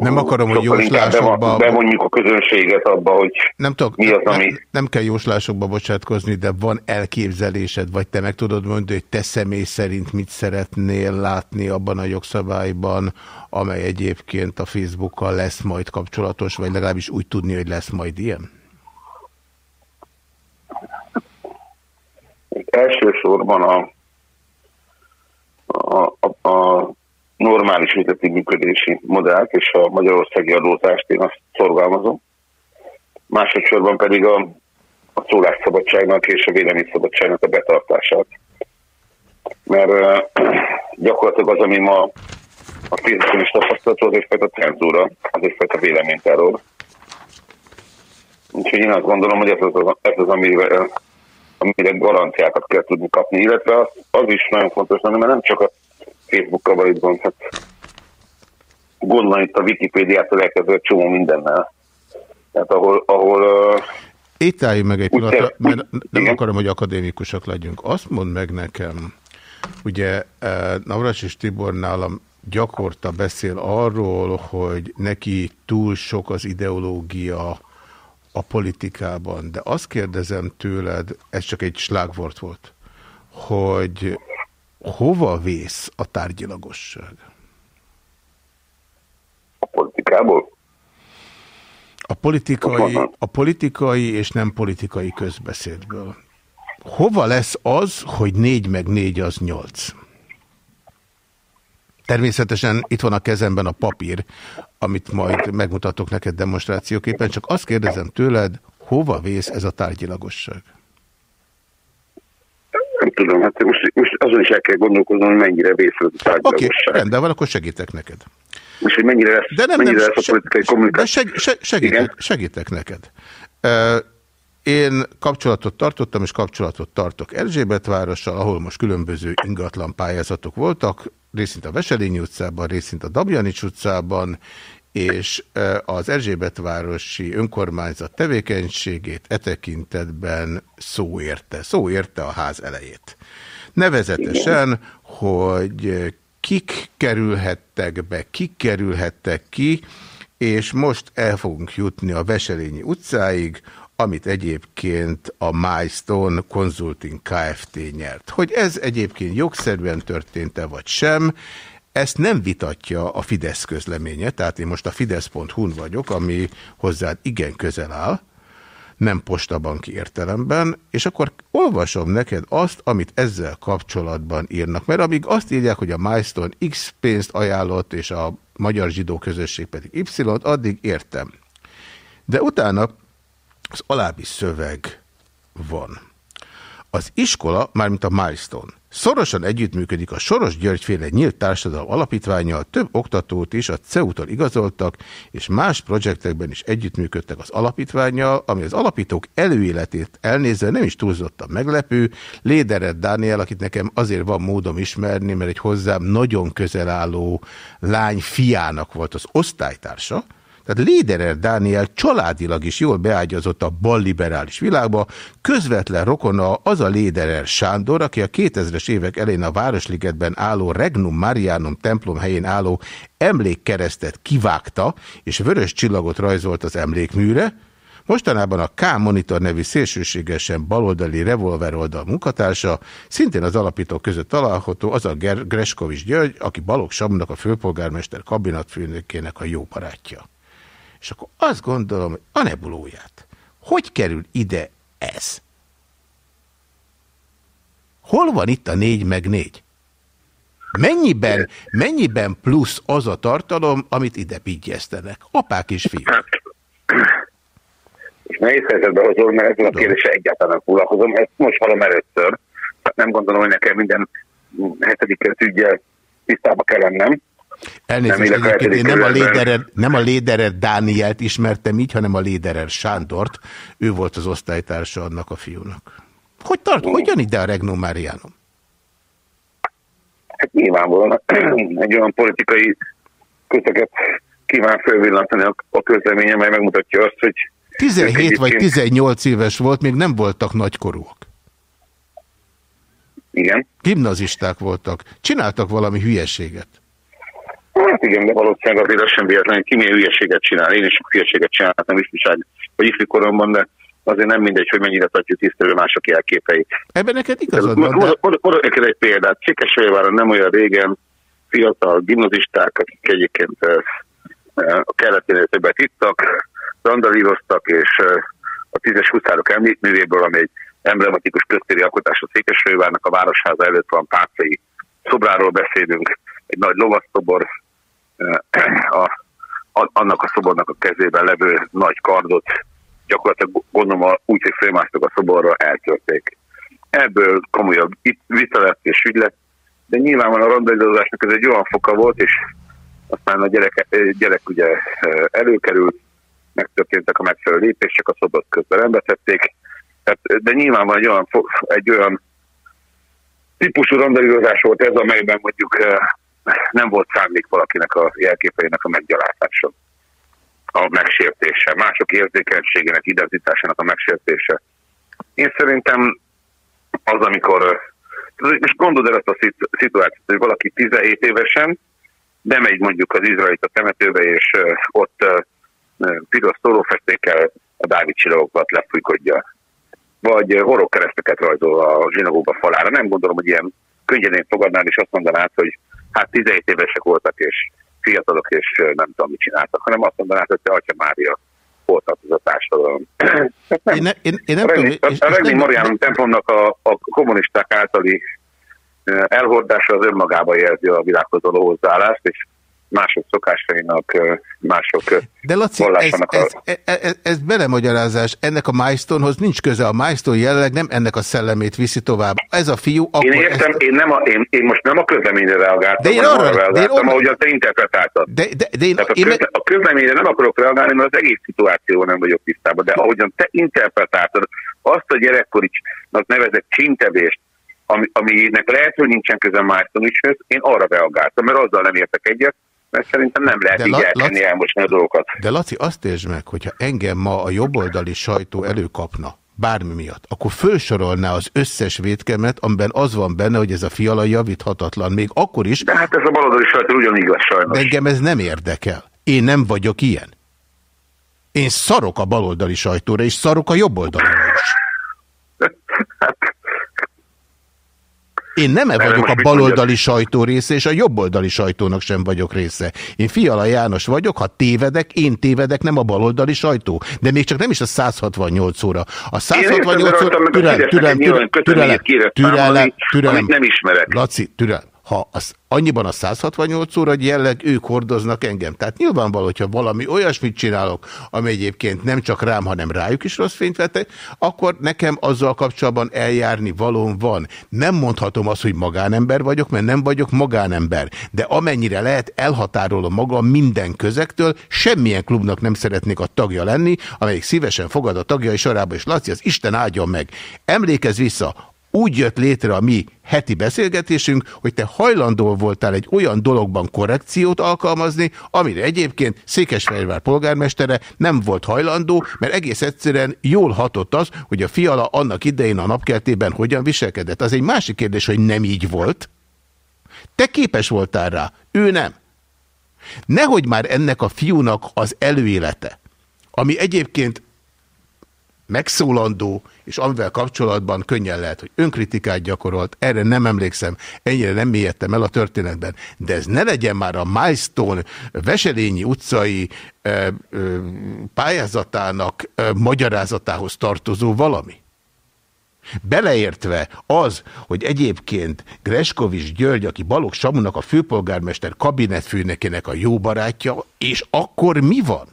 nem akarom, hogy jóslásokba... Bevonjuk a közönséget abba, hogy nem tudok, mi az, ami... Nem, nem kell jóslásokba bocsátkozni, de van elképzelésed, vagy te meg tudod mondani, hogy te személy szerint mit szeretnél látni abban a jogszabályban, amely egyébként a Facebookkal lesz majd kapcsolatos, vagy legalábbis úgy tudni, hogy lesz majd ilyen? Elsősorban a, a, a, a normális üzleti működési modellt és a magyarországi adózást én azt szorgalmazom. Másodszorban pedig a, a szólásszabadságnak és a véleményszabadságnak a betartását. Mert uh, gyakorlatilag az, ami ma a Facebookon is tapasztalható, az egyfajta cenzúra, az egyfajta véleményterror. Úgyhogy én azt gondolom, hogy ez az, ez az amire, amire garanciákat kell tudni kapni, illetve az, az is nagyon fontos, mert nem csak a Facebookkal vagy gond, hát gondolj itt a Wikipédiától elkezdve csomó mindennel. Tehát ahol... ahol itt álljunk meg egy pillanatra, mert nem igen. akarom, hogy akadémikusok legyünk. Azt mondd meg nekem, ugye Navras és Tibor nálam gyakorta beszél arról, hogy neki túl sok az ideológia a politikában, de azt kérdezem tőled, ez csak egy slágvort volt, hogy hova vész a tárgyilagosság? A politikából? A politikai, a politikai és nem politikai közbeszédből. Hova lesz az, hogy négy meg négy az nyolc? Természetesen itt van a kezemben a papír, amit majd megmutatok neked demonstrációképpen, csak azt kérdezem tőled, hova vész ez a tárgyilagosság? Tudom, hát most, most azon is el kell gondolkoznom, hogy mennyire vész ez a tárgyilagosság. Oké, okay, rendben van, akkor segítek neked. Most, hogy mennyire lesz, de nem, mennyire nem, lesz a politikai kommunikáció. De seg, seg, segítek, segítek neked. Én kapcsolatot tartottam, és kapcsolatot tartok Erzsébetvárossal, ahol most különböző ingatlan pályázatok voltak, részint a Veselényi utcában, részint a Dabjanics utcában, és az Erzsébetvárosi önkormányzat tevékenységét e tekintetben szó érte. Szó érte a ház elejét. Nevezetesen, hogy kik kerülhettek be, kik kerülhettek ki, és most el fogunk jutni a Veselényi utcáig, amit egyébként a Milestone Consulting Kft. nyert. Hogy ez egyébként jogszerűen történt-e vagy sem, ezt nem vitatja a Fidesz közleménye, tehát én most a Fidesz.hu-n vagyok, ami hozzád igen közel áll, nem postabanki értelemben, és akkor olvasom neked azt, amit ezzel kapcsolatban írnak. Mert amíg azt írják, hogy a Milestone X pénzt ajánlott, és a magyar zsidó közösség pedig Y-t, addig értem. De utána az alábbi szöveg van. Az iskola, mármint a Milestone, Szorosan együttműködik a Soros Györgyféle Nyílt Társadalom Alapítványjal, több oktatót is a CEU-tól igazoltak, és más projektekben is együttműködtek az alapítványjal, ami az alapítók előéletét elnézve nem is túlzottan meglepő. Léderet Dániel, akit nekem azért van módom ismerni, mert egy hozzám nagyon közel álló lány fiának volt az osztálytársa, tehát Léderer Dániel családilag is jól beágyazott a balliberális világba, közvetlen rokona az a Léderer Sándor, aki a 2000-es évek elején a Városligetben álló Regnum Marianum templom helyén álló emlékkeresztet kivágta, és vörös csillagot rajzolt az emlékműre, Mostanában a K-Monitor nevű szélsőségesen baloldali revolveroldal munkatársa, szintén az alapítók között található az a Greskovics György, aki Balog Samnak a főpolgármester kabinatfőnökének a jó barátja. És akkor azt gondolom, hogy a nebulóját. Hogy kerül ide ez? Hol van itt a négy meg négy? Mennyiben, mennyiben plusz az a tartalom, amit ide pigyeztenek? Apák és fiúk. Hát, és nehéz helyzetbe hozom, mert ezzel a kérdése egyáltalán foglalkozom. Ezt most hallom először. Hát nem gondolom, hogy nekem minden hetedik ügyel tisztába kell lennem. Elnézést, nem egyébként én nem a, Léderer, nem a Léderer Dánielt ismertem így, hanem a Léderer Sándort. Ő volt az osztálytársa annak a fiúnak. Hogy tart? Hmm. Hogyan ide a Regnum Marianum? Hát nyilvánvalóan egy olyan politikai közöket kíván felvillantani a közleménye, mely megmutatja azt, hogy... 17 vagy 18 éves volt, még nem voltak nagykorúak. Igen. Gimnazisták voltak. Csináltak valami hülyeséget. Hát igen, de valószínűleg azért az sem véletlen, ki milyen hülyeséget csinál. Én is sok hülyeséget csináltam ifjúság, vagy ifjú koromban, de azért nem mindegy, hogy mennyire tartjuk tisztelő mások jelképeit. Ebben neked igazad van. De... Oda, neked egy példát. Székesfehérváron nem olyan régen fiatal gimnazisták, akik egyébként a keleténél többet ittak, randalíroztak, és a tízes huszárok emlékművéből, ami egy emblematikus köztéri alkotás a Székesfehérvárnak a városháza előtt van párcai szobráról beszélünk, egy nagy lovasztobor, a, a, annak a szobornak a kezében levő nagy kardot gyakorlatilag gondolom úgy, hogy fölmásztak a szoborra, eltörték. Ebből komolyabb vita lett és ügy lett, de nyilvánvalóan a randalírozásnak ez egy olyan foka volt, és aztán a gyerek, gyerek ugye előkerült, megtörténtek a megfelelő lépések, a szobor közben rendbe tették, de nyilvánvalóan egy olyan, egy olyan típusú randalírozás volt ez, amelyben mondjuk nem volt szándék valakinek a jelképeinek a meggyalázása, a megsértése, mások érzékenységének, identitásának a megsértése. Én szerintem az, amikor, most gondolod el ezt a szituációt, hogy valaki 17 évesen bemegy mondjuk az izraelita temetőbe, és ott piros szólófestékkel a Dávid csillagokat lefújkodja. Vagy horrorkereszteket rajzol a zsinagóga falára. Nem gondolom, hogy ilyen könnyedén fogadnál, és azt mondanád, hogy hát 17 évesek voltak, és fiatalok, és nem tudom, mit csináltak, hanem azt mondanád, hogy te Atya Mária, folytatott a társadalom. nem, én, ne, én, én nem a Regni, Regni Marianum templomnak a, a kommunisták általi elhordása az önmagába jelzi a világhoz való hozzáállást, és mások szokásainak, mások De Laci, ez, ez, ez, ez, ez belemagyarázás. Ennek a Milestone-hoz nincs köze. A Milestone jelenleg nem ennek a szellemét viszi tovább. Ez a fiú... Akkor én értem, ezt... én, nem a, én, én most nem a közleményre reagáltam, de én arra, arra reagáltam, de én ahogy azt te interpretáltad. De, de, de én, Tehát a, én közle, a közleményre nem akarok reagálni, mert az egész szituáció nem vagyok tisztában. De ahogyan te interpretáltad azt a gyerekkoricsnak nevezett csintevést, ami, aminek lehet, hogy nincsen köze Milestone is, én arra reagáltam, mert azzal nem értek egyet, mert szerintem nem lehet de így elkenni elmosni a dolgokat. De Laci, azt értsd meg, hogyha engem ma a jobboldali sajtó előkapna, bármi miatt, akkor fölsorolná az összes védkemet, amiben az van benne, hogy ez a fiala javíthatatlan, még akkor is. De hát ez a baloldali sajtó ugyanigaz sajnos. De engem ez nem érdekel. Én nem vagyok ilyen. Én szarok a baloldali sajtóra, és szarok a jobboldalra is. én nem -e vagyok a baloldali sajtó része, és a jobboldali sajtónak sem vagyok része. Én Fiala János vagyok, ha tévedek, én tévedek, nem a baloldali sajtó. De még csak nem is a 168 óra. A 168 óra... Türelem, türelem, türelem, türelem, türelem, türelem, nem ismerek. Laci, türelem ha az annyiban a 168 óra jelleg, ők hordoznak engem. Tehát nyilvánvaló, hogyha valami olyasmit csinálok, ami egyébként nem csak rám, hanem rájuk is rossz fényt vette, akkor nekem azzal kapcsolatban eljárni valóm van. Nem mondhatom azt, hogy magánember vagyok, mert nem vagyok magánember. De amennyire lehet, elhatárolom magam minden közektől, semmilyen klubnak nem szeretnék a tagja lenni, amelyik szívesen fogad a tagjai sorába, és Laci, az Isten áldjon meg. Emlékezz vissza, úgy jött létre a mi heti beszélgetésünk, hogy te hajlandó voltál egy olyan dologban korrekciót alkalmazni, amire egyébként Székesfehérvár polgármestere nem volt hajlandó, mert egész egyszerűen jól hatott az, hogy a fiala annak idején a napkeltében hogyan viselkedett. Az egy másik kérdés, hogy nem így volt. Te képes voltál rá, ő nem. Nehogy már ennek a fiúnak az előélete, ami egyébként megszólandó, és amivel kapcsolatban könnyen lehet, hogy önkritikát gyakorolt, erre nem emlékszem, ennyire nem mélyedtem el a történetben, de ez ne legyen már a Milestone Veselényi utcai ö, ö, pályázatának ö, magyarázatához tartozó valami. Beleértve az, hogy egyébként Greskovics György, aki Balogh Samunak a főpolgármester kabinetfőnekének a jó barátja, és akkor mi van?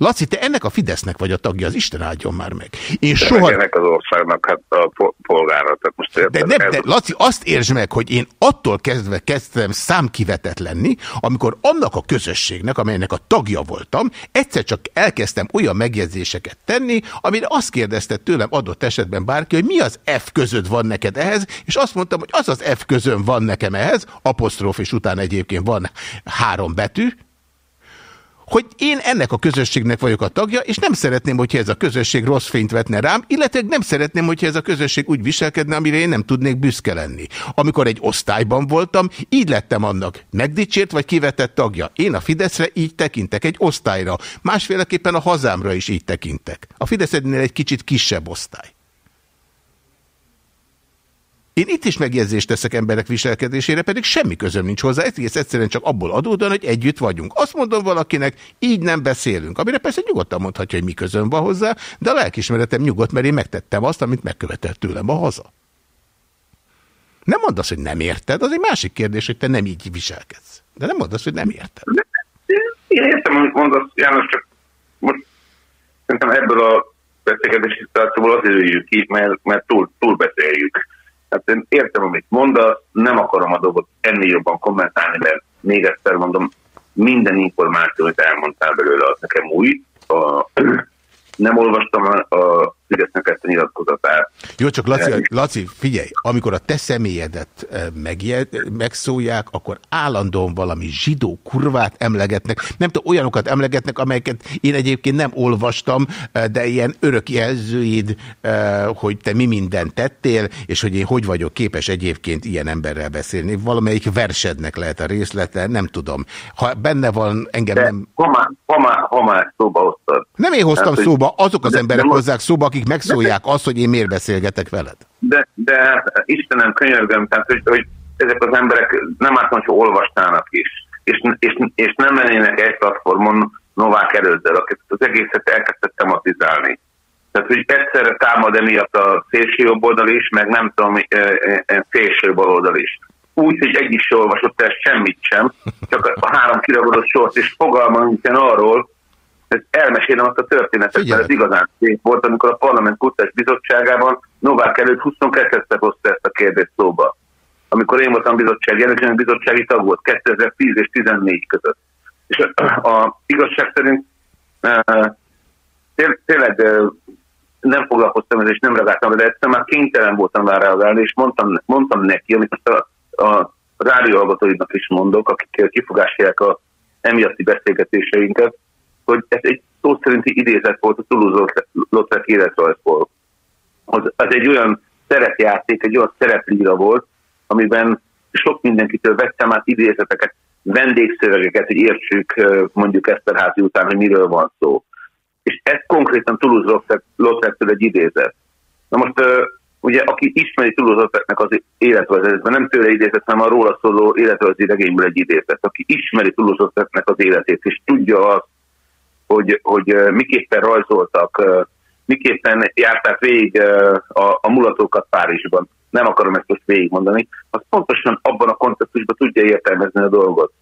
Laci, te ennek a Fidesznek vagy a tagja, az Isten áldjon már meg. Én de soha... Ennek az országnak hát a polgára. Tehát most érted, de, nem, de Laci, azt értsd meg, hogy én attól kezdve kezdtem számkivetett lenni, amikor annak a közösségnek, amelynek a tagja voltam, egyszer csak elkezdtem olyan megjegyzéseket tenni, amire azt kérdezte tőlem adott esetben bárki, hogy mi az F között van neked ehhez, és azt mondtam, hogy az az F közön van nekem ehhez, apostrof, és utána egyébként van három betű, hogy én ennek a közösségnek vagyok a tagja, és nem szeretném, hogyha ez a közösség rossz fényt vetne rám, illetve nem szeretném, hogyha ez a közösség úgy viselkedne, amire én nem tudnék büszke lenni. Amikor egy osztályban voltam, így lettem annak megdicsért vagy kivetett tagja. Én a Fideszre így tekintek, egy osztályra. Másféleképpen a hazámra is így tekintek. A Fidesz egy kicsit kisebb osztály. Én itt is megjegyzést teszek emberek viselkedésére, pedig semmi közöm nincs hozzá, egész egyszerűen csak abból adódóan, hogy együtt vagyunk. Azt mondom valakinek, így nem beszélünk. Amire persze nyugodtan mondhatja, hogy mi közöm van hozzá, de a lelkismeretem nyugodt, mert én megtettem azt, amit megkövetett tőlem a haza. Nem mondd azt, hogy nem érted, az egy másik kérdés, hogy te nem így viselkedsz. De nem mondd azt, hogy nem érted. Én értem, amit mondasz, János, csak most szerintem ebből a beszélgetési szituációból azért üljük ki, mert, mert túl, túl beszéljük Hát én értem, amit mondasz, nem akarom a dolgot ennél jobban kommentálni, mert még egyszer mondom, minden információ, amit elmondtál belőle, az nekem új. A, nem olvastam a, a Fidesznek ezt a nyilatkozatát. Jó, csak Laci, Laci, figyelj, amikor a te személyedet megjel, megszólják, akkor állandóan valami zsidó kurvát emlegetnek. Nem tudom, olyanokat emlegetnek, amelyeket én egyébként nem olvastam, de ilyen örök jelzőid, hogy te mi mindent tettél, és hogy én hogy vagyok képes egyébként ilyen emberrel beszélni. Valamelyik versednek lehet a részlete, nem tudom. Ha benne van, engem de nem... Ha már, ha már, ha már szóba hoztad. Nem én hoztam hát, szóba, azok az de, emberek de hozzák szóba, akik megszólják azt, hogy én miért beszélgetek veled. De, de Istenem, könyörgöm, tehát, hogy, hogy ezek az emberek nem árt, hogy olvastának is, és, és, és nem lennének egy platformon, Novák erőddel, akit az egészet elkezdett tematizálni. Tehát, hogy egyszerre támad emiatt a szélső jobb oldal is, meg nem tudom, szélső bal oldal is. Úgy, hogy egy is olvasott el semmit sem, csak a három kiragadott sort, és fogalma nincsen arról, elmesélem azt a történetet, mert ez igazán szép volt, amikor a Parlament Kutatás Bizottságában Novák előtt 22-szer hozta ezt a kérdést szóba. Amikor én voltam bizottsági elnök, bizottsági tag volt 2010 és 2014 között. És a, a igazság szerint e, tényleg e, nem foglalkoztam ezzel, és nem reagáltam, de egyszer már kénytelen voltam rá reagálni, és mondtam, mondtam neki, amit a, a rádióhallgatóidnak is mondok, akik kifogásolják a emiatti beszélgetéseinket, hogy ez egy szó szerinti idézet volt a Toulouse-Lautrec életrajzból. Az, az egy olyan szerepjáték, egy olyan szereplíra volt, amiben sok mindenkitől vettem át idézeteket, vendégszövegeket, hogy értsük mondjuk Eszterházi után, hogy miről van szó. És ez konkrétan Toulouse-Lautrectől egy idézet. Na most ugye, aki ismeri Toulouse-Lautrecnek az életrajzát, nem tőle idézet, hanem a róla szóló életrajzi regényből egy idézet. Aki ismeri Toulouse-Lautrecnek az életét, és tudja azt, hogy, hogy miképpen rajzoltak, miképpen járták végig a, a mulatókat Párizsban. Nem akarom ezt most végigmondani, az pontosan abban a kontextusban tudja értelmezni a dolgot.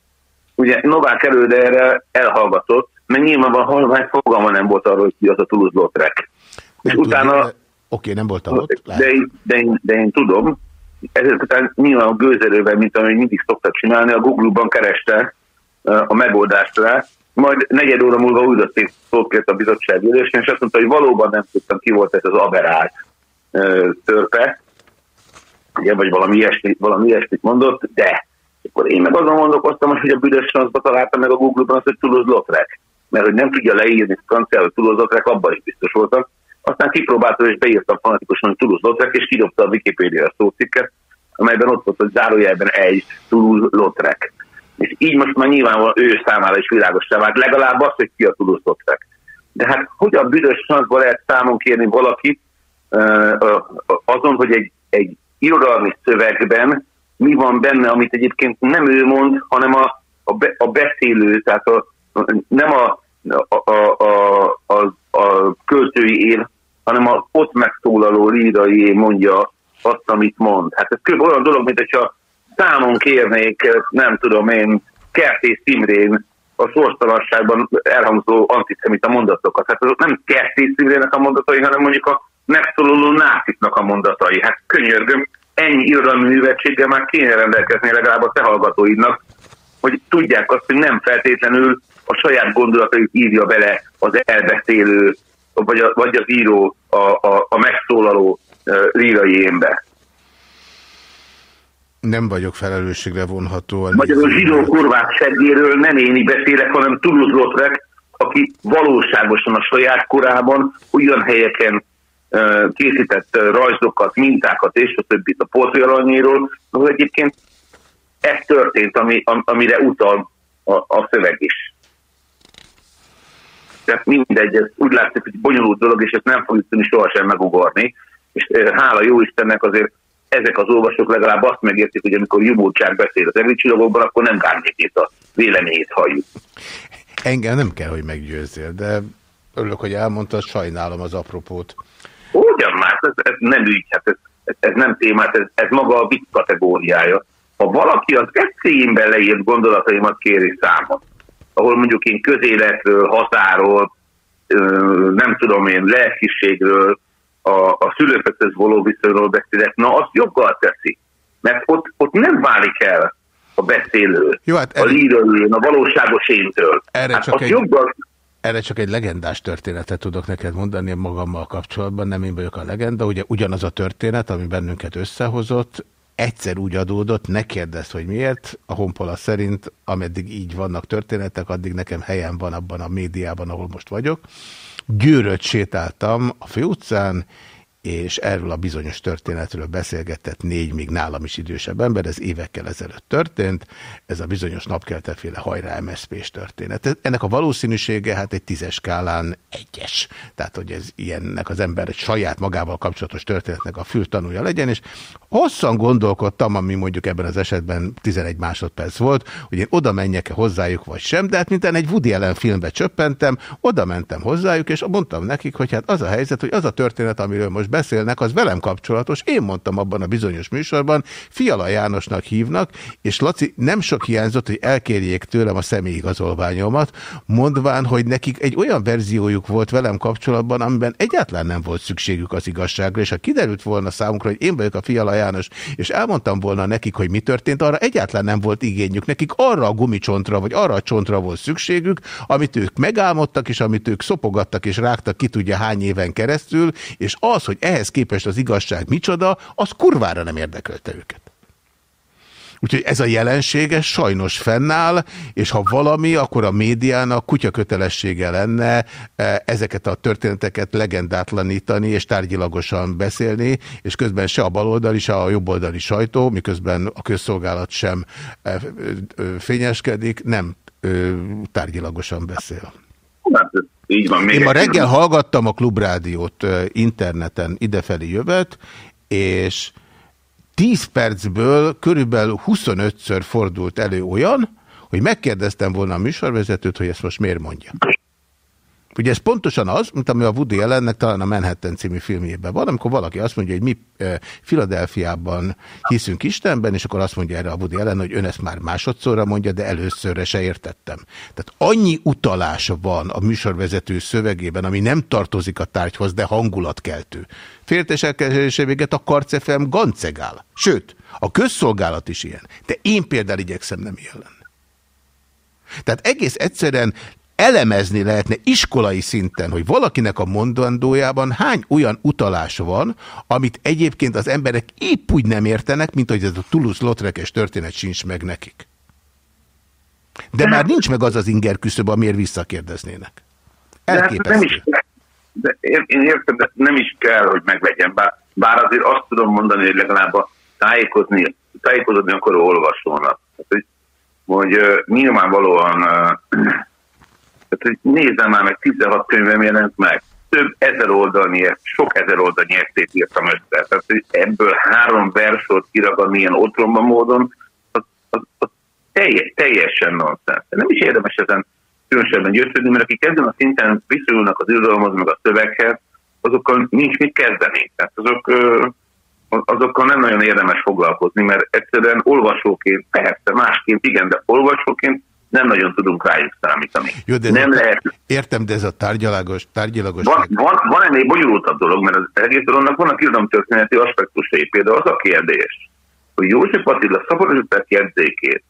Ugye Novák előde erre elhallgatott, mert nyilvánvalóan halvány fogalma nem volt arról, hogy az a Toulouse-Lautrec. És utána... Oké, okay, nem voltam ott. De én, de, én, de én tudom, ezért után nyilván a gőzerővel, mint amit mindig szoktak csinálni, a Google-ban kereste a megoldást rá, majd negyed óra múlva újra szólt a bizottság ülésen, és azt mondta, hogy valóban nem tudtam, ki volt ez az aberált törpe, ugye, vagy valami ilyesmit, valami ilyesmit mondott, de akkor én meg azon mondokoztam, hogy a büdös sanszba találtam meg a Google-ban azt, hogy Toulouse-Lautrec, mert hogy nem tudja leírni franciául Toulouse-Lautrec, abban is biztos voltam. Aztán kipróbáltam, és beírtam fanatikusan, hogy Toulouse-Lautrec, és kidobta a Wikipédia szócikket, amelyben ott volt, hogy zárójelben egy Toulouse-Lautrec és így most már nyilvánvalóan ő számára is világos vált, legalább az, hogy ki a tudózottak. De hát hogyan büdös sanszba lehet számon kérni valakit azon, hogy egy, egy irodalmi szövegben mi van benne, amit egyébként nem ő mond, hanem a, a, be, a beszélő, tehát a, nem a, a, a, a, a, költői él, hanem a ott megszólaló lírai mondja azt, amit mond. Hát ez kb. olyan dolog, mint hogyha számon kérnék, nem tudom én, Kertész Imrén a sorstalanságban elhangzó antiszemita mondatokat. Hát azok nem Kertész Imrének a mondatai, hanem mondjuk a megszólaló náciknak a mondatai. Hát könyörgöm, ennyi irodalmi művetséggel már kéne rendelkezni legalább a te hallgatóidnak, hogy tudják azt, hogy nem feltétlenül a saját gondolatait írja bele az elbeszélő, vagy, a, vagy az író a, a, a megszólaló uh, lírai énbe nem vagyok felelősségre vonható. Magyarul zsidó kurvák seggéről nem én beszélek, hanem Toulouse Lautrec, aki valóságosan a saját korában olyan helyeken uh, készített uh, rajzokat, mintákat és a többit a portréalanyéről, ahol egyébként ez történt, ami, am, amire utal a, a szöveg is. Tehát mindegy, ez úgy látszik, hogy bonyolult dolog, és ezt nem fogjuk tudni sohasem megugorni, és uh, hála jó Istennek azért ezek az olvasók legalább azt megértik, hogy amikor Jumócsák beszél az egricsillagokban, akkor nem Gárnyékét a véleményét halljuk. Engem nem kell, hogy meggyőzzél, de örülök, hogy elmondtad, sajnálom az apropót. Ugyan már, ez, ez nem ügy, hát ez, ez, ez nem témát, ez, ez maga a vicc kategóriája. Ha valaki az eszéimben leírt gondolataimat kéri számot, ahol mondjuk én közéletről, határól, nem tudom én, lelkiségről, a, a szülőkhez való viszonyról beszélek, na azt joggal teszi. Mert ott, ott nem válik el a beszélő, Jó, hát a lírai, a valóságos éntől. Erre, hát csak egy, joggal... erre csak egy legendás történetet tudok neked mondani magammal kapcsolatban, nem én vagyok a legenda, ugye ugyanaz a történet, ami bennünket összehozott, egyszer úgy adódott, ne kérdezd, hogy miért, a honpola szerint, ameddig így vannak történetek, addig nekem helyem van abban a médiában, ahol most vagyok, Győröt sétáltam a főutcán, és erről a bizonyos történetről beszélgetett négy, még nálam is idősebb ember, ez évekkel ezelőtt történt, ez a bizonyos napkelteféle hajrá MSZP-s történet. Ennek a valószínűsége hát egy tízes skálán egyes, tehát hogy ez ilyennek az ember egy saját magával kapcsolatos történetnek a fültanúja legyen, és hosszan gondolkodtam, ami mondjuk ebben az esetben 11 másodperc volt, hogy én oda menjek-e hozzájuk vagy sem, de hát mintán egy Woody Allen filmbe csöppentem, oda mentem hozzájuk, és mondtam nekik, hogy hát az a helyzet, hogy az a történet, amiről most beszélnek, az velem kapcsolatos. Én mondtam abban a bizonyos műsorban, Fiala Jánosnak hívnak, és Laci nem sok hiányzott, hogy elkérjék tőlem a személyigazolványomat, mondván, hogy nekik egy olyan verziójuk volt velem kapcsolatban, amiben egyáltalán nem volt szükségük az igazságra, és ha kiderült volna számunkra, hogy én vagyok a Fiala János, és elmondtam volna nekik, hogy mi történt, arra egyáltalán nem volt igényük. Nekik arra a gumicsontra, vagy arra a csontra volt szükségük, amit ők megálmodtak, és amit ők szopogattak és rágtak ki tudja hány éven keresztül, és az, hogy ehhez képest az igazság micsoda, az kurvára nem érdekelte őket. Úgyhogy ez a jelensége sajnos fennáll, és ha valami, akkor a médiának kutya kötelessége lenne e, ezeket a történeteket legendátlanítani és tárgyilagosan beszélni, és közben se a baloldali, se a jobboldali sajtó, miközben a közszolgálat sem e, fényeskedik, nem tárgyilagosan beszél. Hát, így van, még Én ma reggel hallgattam a klubrádiót interneten idefelé jövet, és 10 percből körülbelül 25-ször fordult elő olyan, hogy megkérdeztem volna a műsorvezetőt, hogy ezt most miért mondja. Ugye ez pontosan az, mint ami a Woody Allennek talán a Manhattan című filmjében van, amikor valaki azt mondja, hogy mi Filadelfiában hiszünk Istenben, és akkor azt mondja erre a Woody Allen, hogy ön ezt már másodszorra mondja, de előszörre se értettem. Tehát annyi utalás van a műsorvezető szövegében, ami nem tartozik a tárgyhoz, de hangulatkeltő. Féltes elkezdése véget a karcefem gancegál. Sőt, a közszolgálat is ilyen. De én például igyekszem nem lenni. Tehát egész egyszerűen elemezni lehetne iskolai szinten, hogy valakinek a mondandójában hány olyan utalás van, amit egyébként az emberek épp úgy nem értenek, mint hogy ez a Toulouse-Lotrekes történet sincs meg nekik. De már nincs meg az az inger küszöb, amiért visszakérdeznének. Elképesztő. De hát nem is, de én értem, de nem is kell, hogy meglegyen. Bár, bár azért azt tudom mondani, hogy legalább a tájékozni, tájékozódni akkor olvasónak. Hát, hogy, hogy uh, nyilvánvalóan uh, tehát, hogy nézzem már meg, 16 könyvem jelent meg, több ezer oldalnyi, sok ezer oldalnyi eszét írtam össze. Tehát, hogy ebből három versot kiragadni ilyen otromba módon, az, az, az teljes, teljesen nonsens. Nem is érdemes ezen különösebben győződni, mert akik ezen a szinten viszonyulnak az irodalomhoz, meg a szöveghez, azokkal nincs mit kezdeni. Tehát azok, azokkal nem nagyon érdemes foglalkozni, mert egyszerűen olvasóként, persze másként igen, de olvasóként nem nagyon tudunk rájuk számítani. Jó, de nem lehet... Értem, de ez a tárgyalagos, tárgyalagos... Van, van, van ennél bonyolultabb dolog, mert az egész dolognak vannak irodalomtörténeti aspektusai. Például az a kérdés, hogy József Attila szabadosítás jegyzékét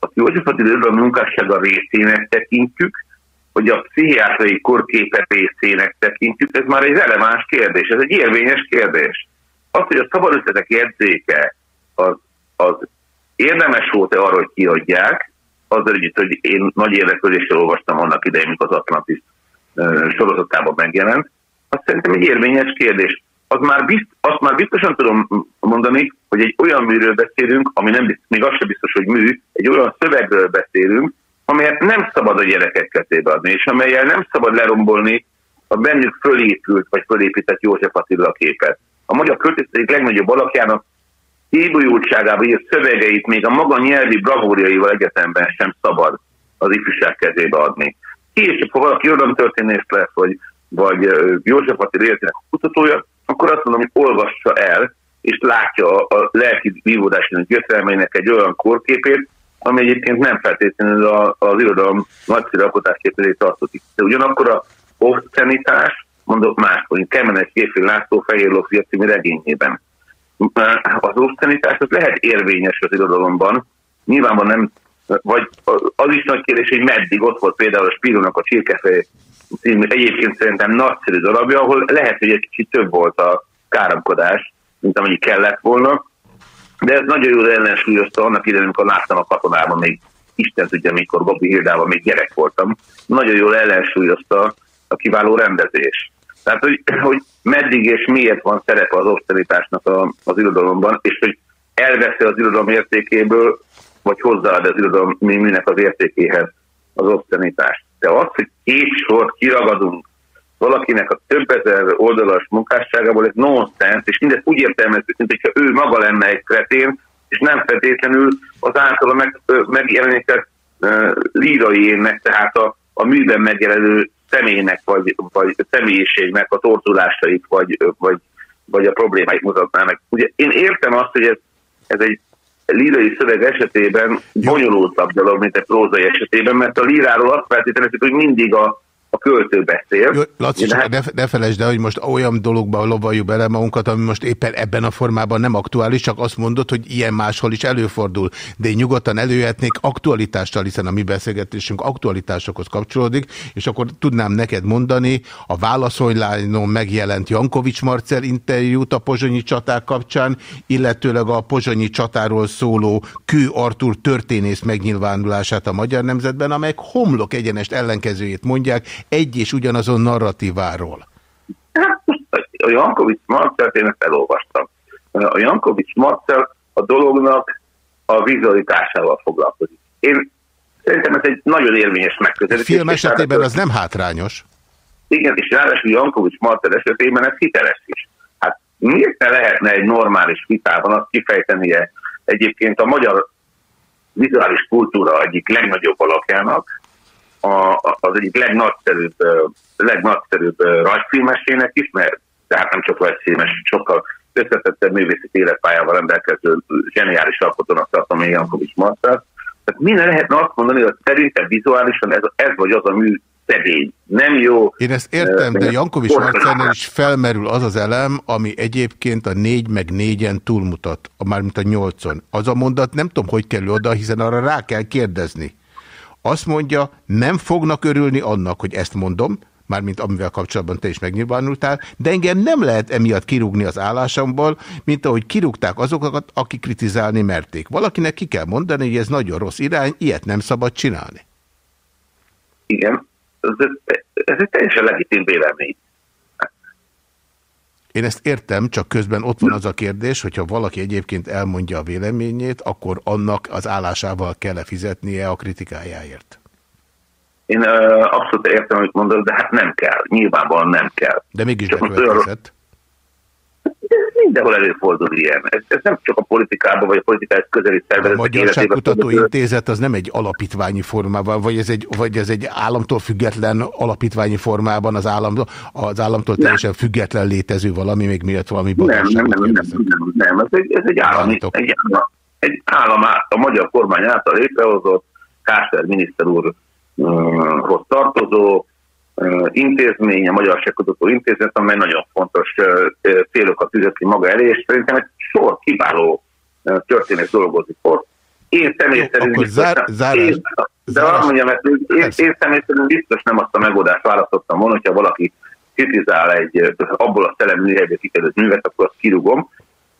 a József Attila irodalom munkássága részének tekintjük, hogy a pszichiátriai korképet részének tekintjük, ez már egy releváns kérdés, ez egy érvényes kérdés. Az, hogy a szabadösszetek jegyzéke az, az érdemes volt-e arra, hogy kiadják, azzal együtt, hogy én nagy érdeklődéssel olvastam annak idején, amikor az Atlantis sorozatában megjelent, azt szerintem egy érvényes kérdés. Az már bizt, azt már biztosan tudom mondani, hogy egy olyan műről beszélünk, ami nem még az sem biztos, hogy mű, egy olyan szövegről beszélünk, amelyet nem szabad a gyerekek kezébe adni, és amelyel nem szabad lerombolni a bennük fölépült vagy fölépített József Attila képet. A magyar költészet legnagyobb alakjának hívójultságában írt szövegeit még a maga nyelvi bravúrjaival egyetemben sem szabad az ifjúság kezébe adni. és ha valaki történés lesz, vagy, vagy József Attila életének kutatója, akkor azt mondom, hogy olvassa el, és látja a lelki vívódásának gyötrelmeinek egy olyan korképét, ami egyébként nem feltétlenül az irodalom nagyszerű alkotásképelé tartozik. De ugyanakkor a obscenitás, mondok más, hogy Kemenes Kéfél László Fehér című regényében az obszenitás az lehet érvényes az irodalomban, nyilvánban nem, vagy az is nagy kérdés, hogy meddig ott volt például a Spírónak a Csirkefej című egyébként szerintem nagyszerű darabja, ahol lehet, hogy egy kicsit több volt a káromkodás, mint amennyi kellett volna, de ez nagyon jól ellensúlyozta annak idején, amikor láttam a katonában még Isten tudja, mikor Gabi Hildában még gyerek voltam, nagyon jól ellensúlyozta a kiváló rendezés. Tehát, hogy, hogy meddig és miért van szerepe az osztalitásnak a, az irodalomban, és hogy elveszi az irodalom értékéből, vagy hozzáad az irodalom minek az értékéhez az osztalitást. De az, hogy két sort kiragadunk valakinek a több ezer oldalas munkásságából, ez nonsens, és mindezt úgy értelmezzük, mint hogyha ő maga lenne egy kretén, és nem feltétlenül az általa meg, megjelenített uh, líraiének, tehát a, a műben megjelenő személynek, vagy, vagy személyiségnek a torzulásait, vagy, vagy, vagy a problémáit mutatná meg. Ugye én értem azt, hogy ez, ez egy lírai szöveg esetében bonyolultabb dolog, mint egy prózai esetében, mert a líráról azt feltételezik, hogy mindig a, a költő beszél. Jó, Laci, de hát... ne, ne felejtsd el, hogy most olyan dologba lovaljuk bele magunkat, ami most éppen ebben a formában nem aktuális, csak azt mondod, hogy ilyen máshol is előfordul. De én nyugodtan előhetnék aktualitással, hiszen a mi beszélgetésünk aktualitásokhoz kapcsolódik, és akkor tudnám neked mondani, a válaszolylányon megjelent Jankovics Marcel interjút a pozsonyi csaták kapcsán, illetőleg a pozsonyi csatáról szóló Kő Artur történész megnyilvánulását a Magyar Nemzetben, amelyek homlok egyenest ellenkezőjét mondják, egy és ugyanazon narratíváról? A Jankovics Marcelt én ezt elolvastam. A Jankovics Marcel a dolognak a vizualitásával foglalkozik. Én szerintem ez egy nagyon érvényes megközelítés. A film esetében az nem hátrányos. Igen, és ráadásul Jankovics Marcel esetében ez hiteles is. Hát miért ne lehetne egy normális vitában azt kifejtenie egyébként a magyar vizuális kultúra egyik legnagyobb alakjának, a, az egyik legnagyszerűbb, legnagyszerűbb rajzfilmesének is, mert tehát nem csak rajzfilmes, sokkal összetettebb művészeti életpályával rendelkező zseniális alkotónak tartom én Jankovics Marcel. Tehát minden lehetne azt mondani, hogy szerintem vizuálisan ez, ez vagy az a mű szegény. Nem jó. Én ezt értem, de Jankovics Marcelnél is felmerül az az elem, ami egyébként a négy meg négyen túlmutat, mármint a nyolcon. Az a mondat nem tudom, hogy kell oda, hiszen arra rá kell kérdezni. Azt mondja, nem fognak örülni annak, hogy ezt mondom, mármint amivel kapcsolatban te is megnyilvánultál, de engem nem lehet emiatt kirúgni az állásomból, mint ahogy kirúgták azokat, akik kritizálni merték. Valakinek ki kell mondani, hogy ez nagyon rossz irány, ilyet nem szabad csinálni. Igen, ez, ez egy teljesen legitim vélemény. Én ezt értem, csak közben ott van az a kérdés, hogyha valaki egyébként elmondja a véleményét, akkor annak az állásával kell -e fizetnie a kritikájáért. Én uh, abszolút értem, amit mondod, de hát nem kell. Nyilvánvalóan nem kell. De mégis bekövetkezett mindenhol előfordul ilyen. Ez, ez nem csak a politikában, vagy a politikai közeli szervezetek A Magyarságkutató Intézet az nem egy alapítványi formában, vagy ez egy, vagy ez egy államtól független alapítványi formában az, állam, az államtól nem. teljesen független létező valami, még miatt valami nem, nem, nem, nem, nem, nem, ez egy, ez egy állami, egy, egy állam, a magyar kormány által létrehozott, Kásler miniszter úrhoz tartozó, intézmény, a Magyar Sekkutató Intézet, amely nagyon fontos célokat tűzött ki maga elé, és szerintem egy sor kiváló történet dolgozik ott. Én személy szerint zár, én, de azt mondjam, mert én, én személy szerint biztos nem azt a megoldást választottam volna, hogyha valaki kritizál egy abból a szelleműhelyből kikerült művet, akkor azt kirúgom,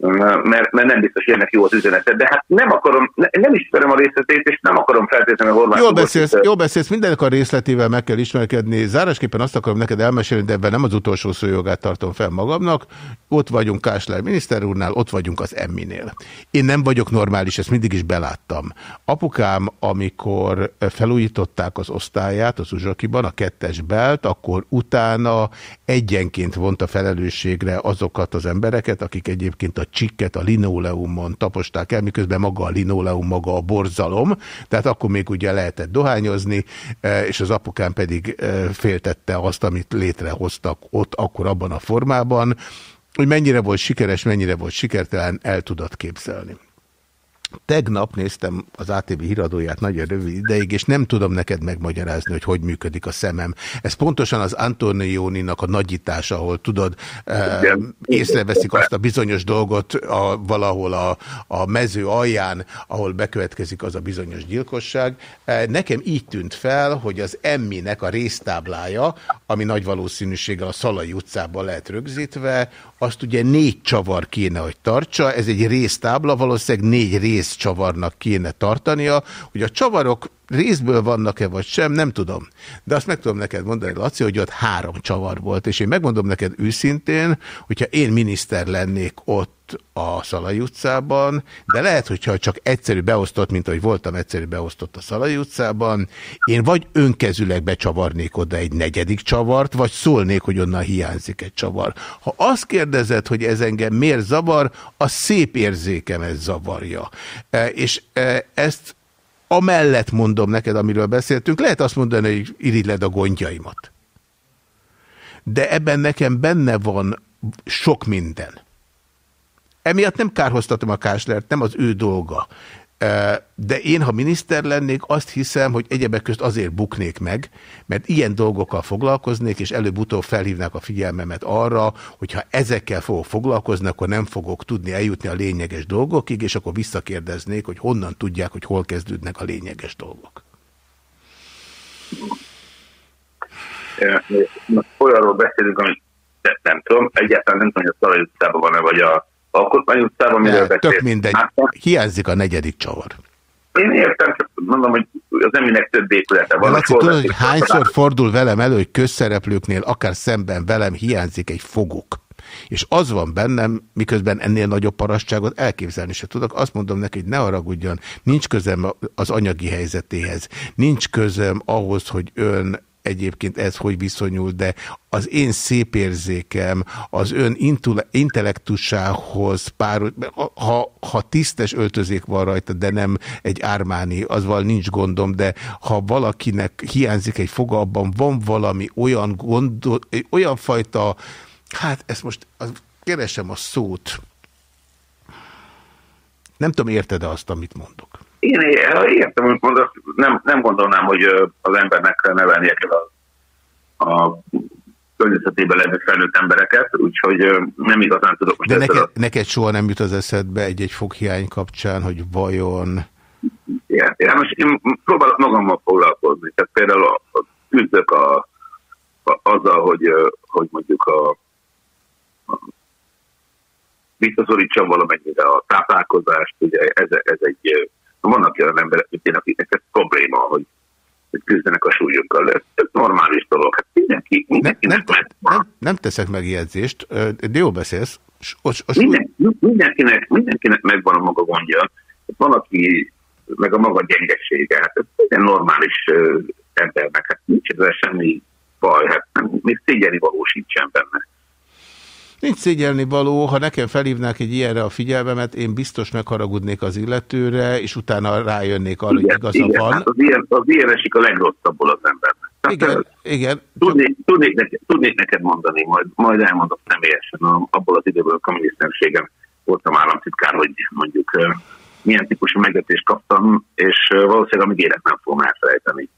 mert, mert nem biztos, hogy ennek jó az üzenete. De hát nem akarom, nem ismerem a részletét, és nem akarom feltétlenül Horváth Jól beszélsz, jól beszélsz, mindenek a részletével meg kell ismerkedni. Zárásképpen azt akarom neked elmesélni, de ebben nem az utolsó szójogát tartom fel magamnak. Ott vagyunk Kásler miniszter úrnál, ott vagyunk az Emminél. Én nem vagyok normális, ezt mindig is beláttam. Apukám, amikor felújították az osztályát az Uzsakiban, a kettes belt, akkor utána egyenként vonta felelősségre azokat az embereket, akik egyébként a csikket a linoleumon taposták el, miközben maga a linoleum, maga a borzalom, tehát akkor még ugye lehetett dohányozni, e, és az apukám pedig e, féltette azt, amit létrehoztak ott, akkor abban a formában, hogy mennyire volt sikeres, mennyire volt sikertelen, el tudott képzelni. Tegnap néztem az ATV híradóját nagyon rövid ideig, és nem tudom neked megmagyarázni, hogy hogy működik a szemem. Ez pontosan az Antonioninak a nagyítása, ahol tudod, eh, észreveszik azt a bizonyos dolgot a, valahol a, a mező alján, ahol bekövetkezik az a bizonyos gyilkosság. Eh, nekem így tűnt fel, hogy az Emminek a résztáblája, ami nagy valószínűséggel a Szalai utcában lehet rögzítve, azt ugye négy csavar kéne, hogy tartsa. Ez egy résztábla, valószínűleg négy rész csavarnak kéne tartania, hogy a csavarok részből vannak-e vagy sem, nem tudom. De azt meg tudom neked mondani, Laci, hogy ott három csavar volt, és én megmondom neked őszintén, hogyha én miniszter lennék ott a Szalai utcában, de lehet, hogyha csak egyszerű beosztott, mint ahogy voltam egyszerű beosztott a Szalai utcában, én vagy önkezüleg becsavarnék oda egy negyedik csavart, vagy szólnék, hogy onnan hiányzik egy csavar. Ha azt kérdezed, hogy ez engem miért zavar, a szép érzékem ez zavarja. E, és e, ezt amellett mondom neked, amiről beszéltünk, lehet azt mondani, hogy irigyled a gondjaimat. De ebben nekem benne van sok minden. Emiatt nem kárhoztatom a Káslert, nem az ő dolga. De én, ha miniszter lennék, azt hiszem, hogy egyebek közt azért buknék meg, mert ilyen dolgokkal foglalkoznék, és előbb-utóbb felhívnák a figyelmemet arra, hogy ha ezekkel fogok foglalkozni, akkor nem fogok tudni eljutni a lényeges dolgokig, és akkor visszakérdeznék, hogy honnan tudják, hogy hol kezdődnek a lényeges dolgok. Olyanról beszélünk, amit nem tudom, egyáltalán nem tudom, hogy a Szalai utcában van-e, vagy a Alkotmány utcában, miről beszél. Tök mindegy. Hiányzik a negyedik csavar. Én értem, csak mondom, hogy az eminek több épülete van. Laci, tudod, hogy hányszor fordul velem elő, hogy közszereplőknél, akár szemben velem hiányzik egy foguk. És az van bennem, miközben ennél nagyobb parasztságot elképzelni se tudok. Azt mondom neki, hogy ne haragudjon, nincs közem az anyagi helyzetéhez, nincs közöm ahhoz, hogy ön egyébként ez hogy viszonyul, de az én szép érzékem, az ön intellektusához pár, ha, ha tisztes öltözék van rajta, de nem egy ármáni, azval nincs gondom, de ha valakinek hiányzik egy foga, abban van valami olyan gondol, olyan fajta, hát ezt most keresem a szót, nem tudom, érted-e azt, amit mondok? Én értem, hogy mondasz, nem, nem gondolnám, hogy az embernek kell nevelnie kell a, a környezetében levő felnőtt embereket, úgyhogy nem igazán tudok most De neked, a... neked soha nem jut az eszedbe egy-egy foghiány kapcsán, hogy vajon... Igen, ja, most én próbálok magammal foglalkozni. Tehát például küzdök a, a, azzal, hogy, hogy mondjuk a, a visszaszorítsam valamennyire a táplálkozást, ugye ez, ez egy vannak olyan emberek, mint én, akiknek ez probléma, hogy, küzdenek a súlyukkal. Ez, ez normális dolog. Hát mindenki, mindenki nem, nem, nem, nem teszek megjegyzést, de jól beszélsz. A, a Minden, mindenkinek, mindenkinek megvan a maga gondja. Van, aki meg a maga gyengesége. Hát ez egy normális embernek. Hát nincs ezzel semmi baj. Hát még szégyeni való sincsen benne. Nincs szégyelni való, ha nekem felhívnák egy ilyenre a figyelmemet, én biztos megharagudnék az illetőre, és utána rájönnék arra, hogy igaza igen, van. Hát az, ilyen, az ilyen esik a legrosszabbul az embernek. Hát, igen, igen. Tudnék, tudnék, neked, tudnék neked mondani, majd, majd elmondom személyesen, abból az időből a miniszterségem voltam államtitkár, hogy mondjuk milyen típusú megvetést kaptam, és valószínűleg amíg élet nem fogom elfelejteni.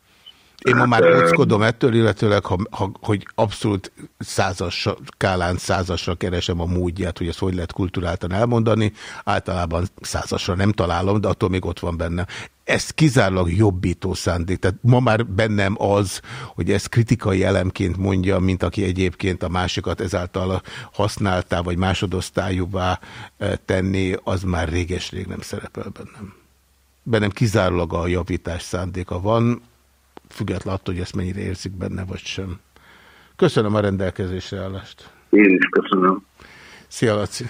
Én ma már óckodom ettől, illetőleg, ha, ha, hogy abszolút százas, skálán százasra keresem a módját, hogy ezt hogy lehet kulturáltan elmondani. Általában százasra nem találom, de attól még ott van benne. Ez kizárólag jobbító szándék. Tehát ma már bennem az, hogy ezt kritikai elemként mondja, mint aki egyébként a másikat ezáltal használtá, vagy másodosztályúvá tenni, az már réges-rég nem szerepel bennem. Bennem kizárólag a javítás szándéka van, függetlenül attól, hogy ezt mennyire érzik benne, vagy sem. Köszönöm a rendelkezésre állást. Én is köszönöm. Szia, Laci.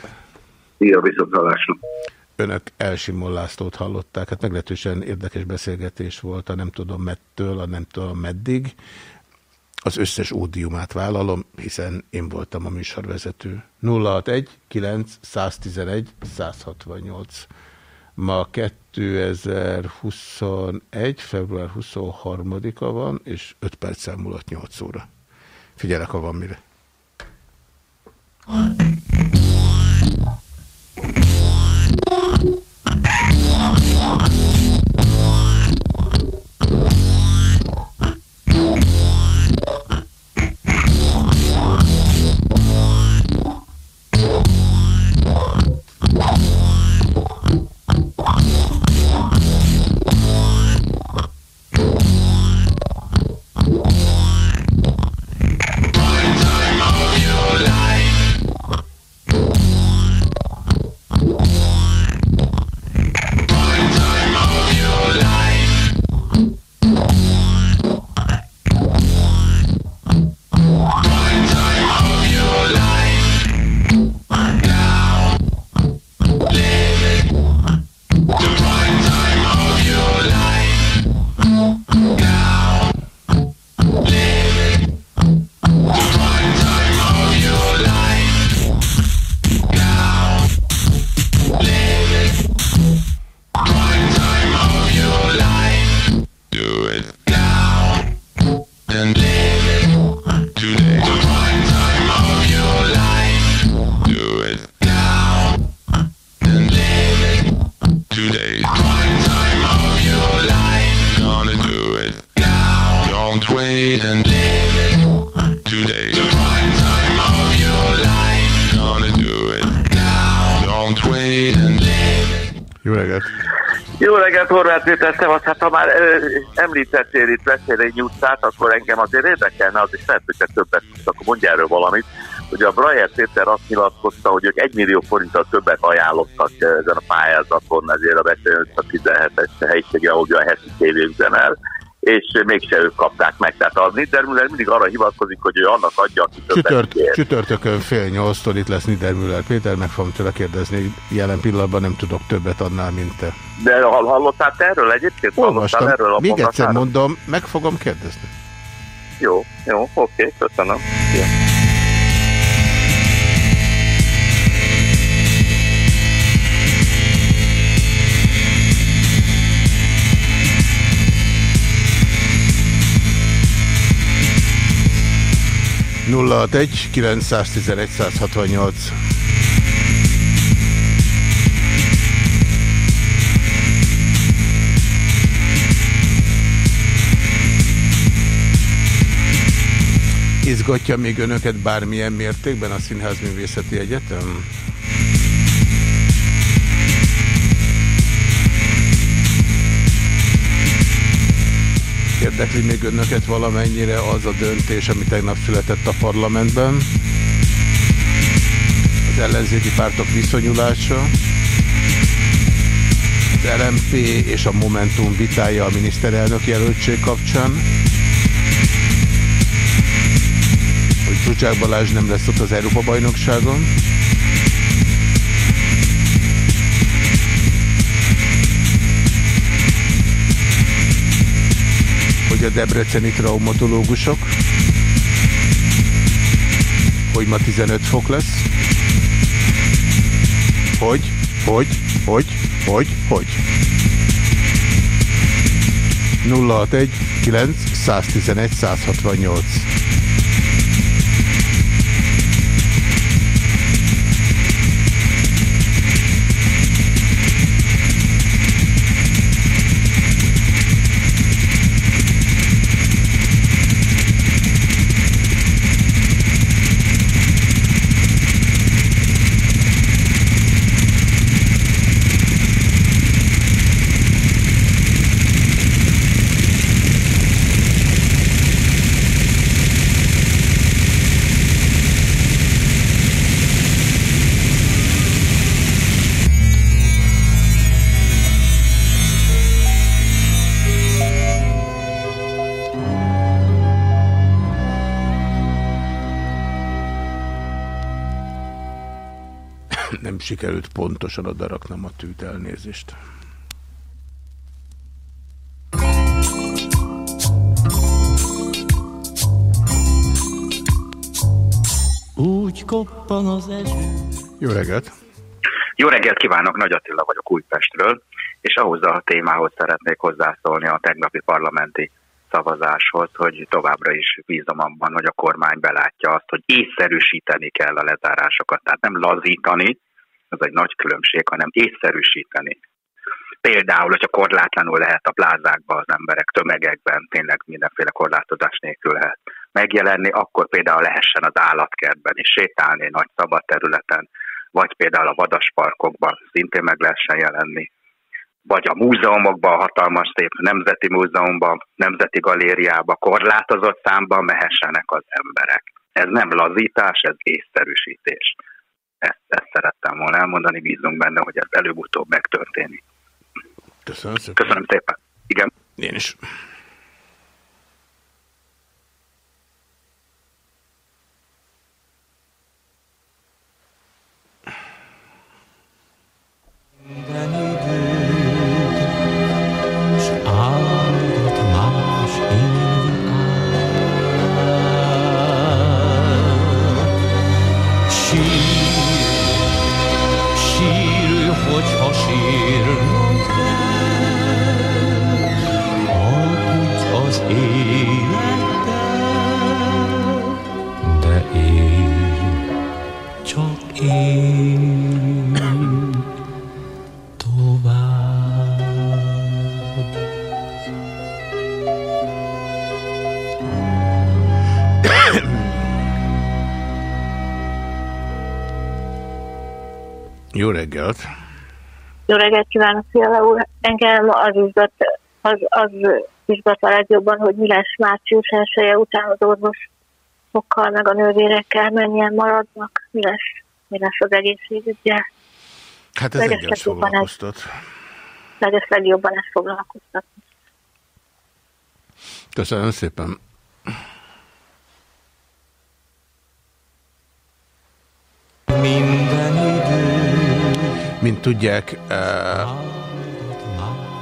Szia, viszontlátásra. Önök Elsimon Lászlót hallották, hát meglehetősen érdekes beszélgetés volt a nem tudom mettől, a nem tudom meddig. Az összes ódiumát vállalom, hiszen én voltam a műsorvezető. 061 9 111 168 Ma 2021. február 23-a van, és 5 perc múlott 8 óra. Figyelek, ha van mire. Thank you. Péter, szevasz. Hát ha már ö, említettél itt Veszélyi utcát, akkor engem azért érdekelne, az is lehet, hogy te többet tudsz, akkor mondj erről valamit. Ugye a Brajer Péter azt nyilatkozta, hogy ők 1 millió forinttal többet ajánlottak ezen a pályázaton, ezért a Veszélyi 17-es helyisége, ahol a heti tévékben el és mégse ők kapták meg. Tehát a Niedermüller mindig arra hivatkozik, hogy ő annak adja, aki Csütört, Csütörtökön fél nyolctól itt lesz Niedermüller Péter, meg fogom tőle kérdezni, jelen pillanatban nem tudok többet annál, mint te. De hallottál te erről egyébként? Olvastam, erről a még egyszer mondom, meg fogom kérdezni. Jó, jó, oké, köszönöm. Yeah. 061 911 168 Izgatja még önöket bármilyen mértékben a Színházművészeti Egyetem? Érdekli még önöket valamennyire az a döntés, ami tegnap született a parlamentben? Az ellenzéki pártok viszonyulása? Az LMP és a Momentum vitája a miniszterelnök jelöltség kapcsán? Hogy Csucsák Balázs nem lesz ott az Európa-bajnokságon? Hogy a debreceni traumatológusok, hogy ma 15 fok lesz, hogy, hogy, hogy, hogy, hogy. 061 9 111 168 sikerült pontosan odaraknom a tűt elnézést. Úgy koppan az eső. Jó reggelt! Jó reggelt kívánok, Nagy Attila vagyok Újpestről, és ahhoz a témához szeretnék hozzászólni a tegnapi parlamenti szavazáshoz, hogy továbbra is bízom abban, hogy a kormány belátja azt, hogy észszerűsíteni kell a lezárásokat, tehát nem lazítani, ez egy nagy különbség, hanem észszerűsíteni. Például, hogyha korlátlanul lehet a plázákban az emberek tömegekben, tényleg mindenféle korlátozás nélkül lehet megjelenni, akkor például lehessen az állatkertben is sétálni, nagy szabad területen, vagy például a vadasparkokban szintén meg lehessen jelenni, vagy a múzeumokban, a hatalmas szép nemzeti múzeumban, nemzeti galériába korlátozott számban mehessenek az emberek. Ez nem lazítás, ez észszerűsítés. Ezt, ezt szerettem volna elmondani, bízunk benne, hogy ez előbb-utóbb megtörténik. Köszönöm szépen. Köszönöm szépen. Igen. Én is. Minden időd, hogyha sírnod kell, az élettel, de élj, csak élj. tovább. Jó reggelt! Jó reggelt kívánok, Fiala úr. Engem az izgat, az, az izgat a legjobban, hogy mi lesz március 1 után az orvosokkal, meg a nővérekkel, mennyien maradnak, mi lesz, mi lesz az egészségügyel. Hát ez engem foglalkoztat. Leges legjobban ezt foglalkoztat. Köszönöm szépen. Idő. Mint tudják, eh,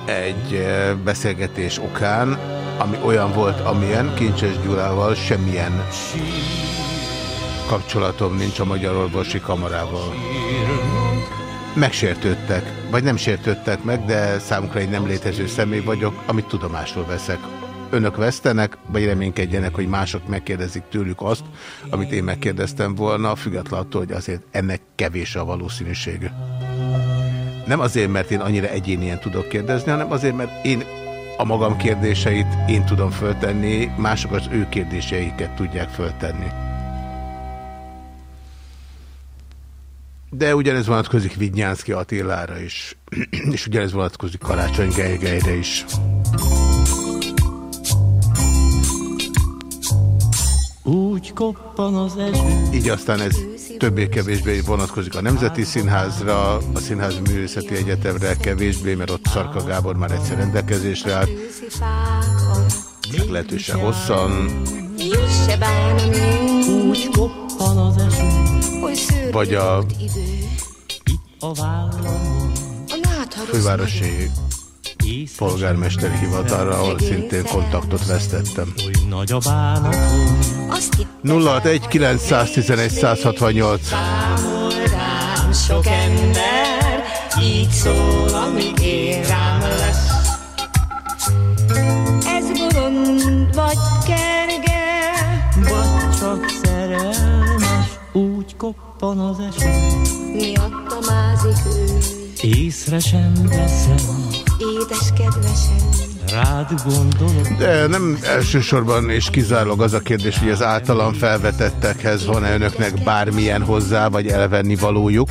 egy eh, beszélgetés okán, ami olyan volt, amilyen Kincses Gyulával semmilyen kapcsolatom nincs a Magyar Orvosi Kamarával. Megsértődtek, vagy nem sértődtek meg, de számukra egy nem létező személy vagyok, amit tudomásul veszek. Önök vesztenek, vagy reménykedjenek, hogy mások megkérdezik tőlük azt, amit én megkérdeztem volna, függetlenül attól, hogy azért ennek kevés a valószínűsége. Nem azért, mert én annyira egyénien tudok kérdezni, hanem azért, mert én a magam kérdéseit én tudom föltenni, mások az ő kérdéseiket tudják föltenni. De ugyanez vonatkozik Vidnyánszki Attilára is, és ugyanez vonatkozik Karácsony Gergelyre is. Úgy koppan az eső. Így aztán ez többé-kevésbé vonatkozik a Nemzeti Színházra, a Színház Művészeti Egyetemre kevésbé, mert ott Szarka Gábor már egyszer rendelkezésre állt. Meglehetősen hosszan. Úgy koppan az eső. Vagy a fővárosi polgármesteri hivatalra, ahol szintén kontaktot vesztettem. Nagy a bánatom. 061 911 168 Számol rám sok ember, így szól, amíg én rám lesz. Ez bolond vagy kerge, Vagy csak szerelmes, úgy koppan az eső. miatta mázik ő, Észre sem veszem, édes kedvesem. rád gondolok. De nem elsősorban és kizárólag az a kérdés, hogy az általam felvetettekhez van-e önöknek bármilyen hozzá, vagy elvenni valójuk?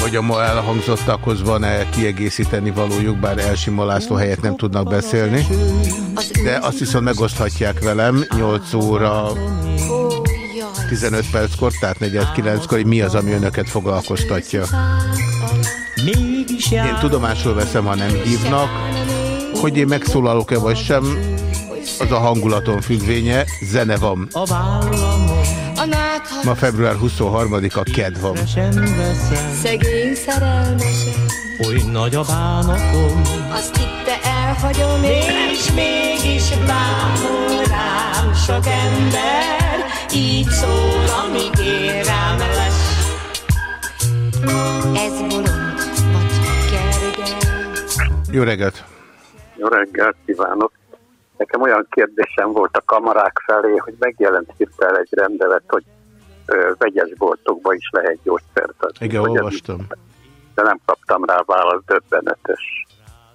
Vagy a ma elhangzottakhoz van-e kiegészíteni valójuk, bár Elsima László helyett nem tudnak beszélni. De azt viszont megoszthatják velem 8 óra 15 perckor, tehát 49-kor, hogy mi az, ami önöket foglalkoztatja. Mégis Én tudomásul veszem, ha nem hívnak, hogy én megszólalok-e vagy sem, az a hangulaton függvénye, zene van. Ma február 23-a ked van. Szegény szerelmesem, oly nagy a bánatom. azt hitte elhagyom én, És mégis bámul rám sok ember, így szól, amíg én rám lesz. ez bolond. Jó reggelt! Jó reggelt kívánok! Nekem olyan kérdésem volt a kamarák felé, hogy megjelent hirtelen egy rendelet, hogy ö, vegyes boltokba is lehet gyógyszert adni. Igen, Hogy ez- olvastam. De nem kaptam rá választ, döbbenetes.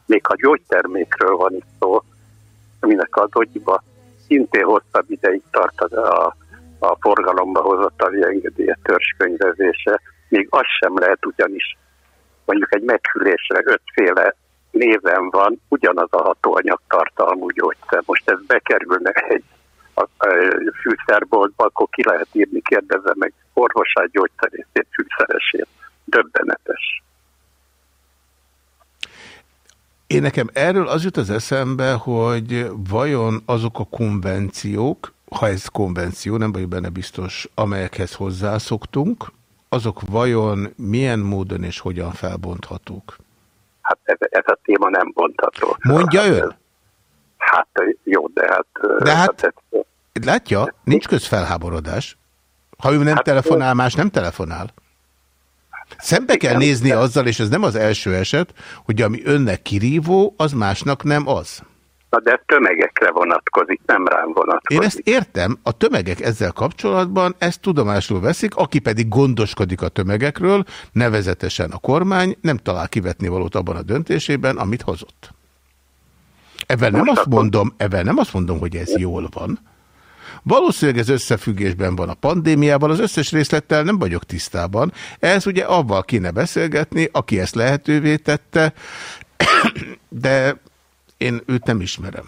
Még ha gyógytermékről van itt szó, aminek az agyba szintén hosszabb ideig tart a, a forgalomba hozatali engedélye törzskönyvezése, még az sem lehet ugyanis mondjuk egy meghűlésre ötféle néven van, ugyanaz a hatóanyag tartalmú gyógyszer. Most ez bekerülne egy a, a fűszerboltba, akkor ki lehet írni, kérdezze meg orvosát, gyógyszerészét, fűszeresét. Döbbenetes. Én nekem erről az jut az eszembe, hogy vajon azok a konvenciók, ha ez konvenció, nem vagyok benne biztos, amelyekhez hozzászoktunk, azok vajon milyen módon és hogyan felbonthatók? Hát ez, ez a téma nem bontható. Mondja ön? Hát jó, de hát... De hát, ez, látja, nincs közfelháborodás. Ha ő nem telefonál, más nem telefonál. Szembe kell nézni azzal, és ez nem az első eset, hogy ami önnek kirívó, az másnak nem az. Na de ez tömegekre vonatkozik, nem rám vonatkozik. Én ezt értem, a tömegek ezzel kapcsolatban ezt tudomásul veszik, aki pedig gondoskodik a tömegekről, nevezetesen a kormány nem talál kivetni valót abban a döntésében, amit hozott. Ebben nem azt mondom, ebben nem azt mondom, hogy ez jól van, Valószínűleg ez összefüggésben van a pandémiával, az összes részlettel nem vagyok tisztában. Ez ugye avval kéne beszélgetni, aki ezt lehetővé tette, de én őt nem ismerem.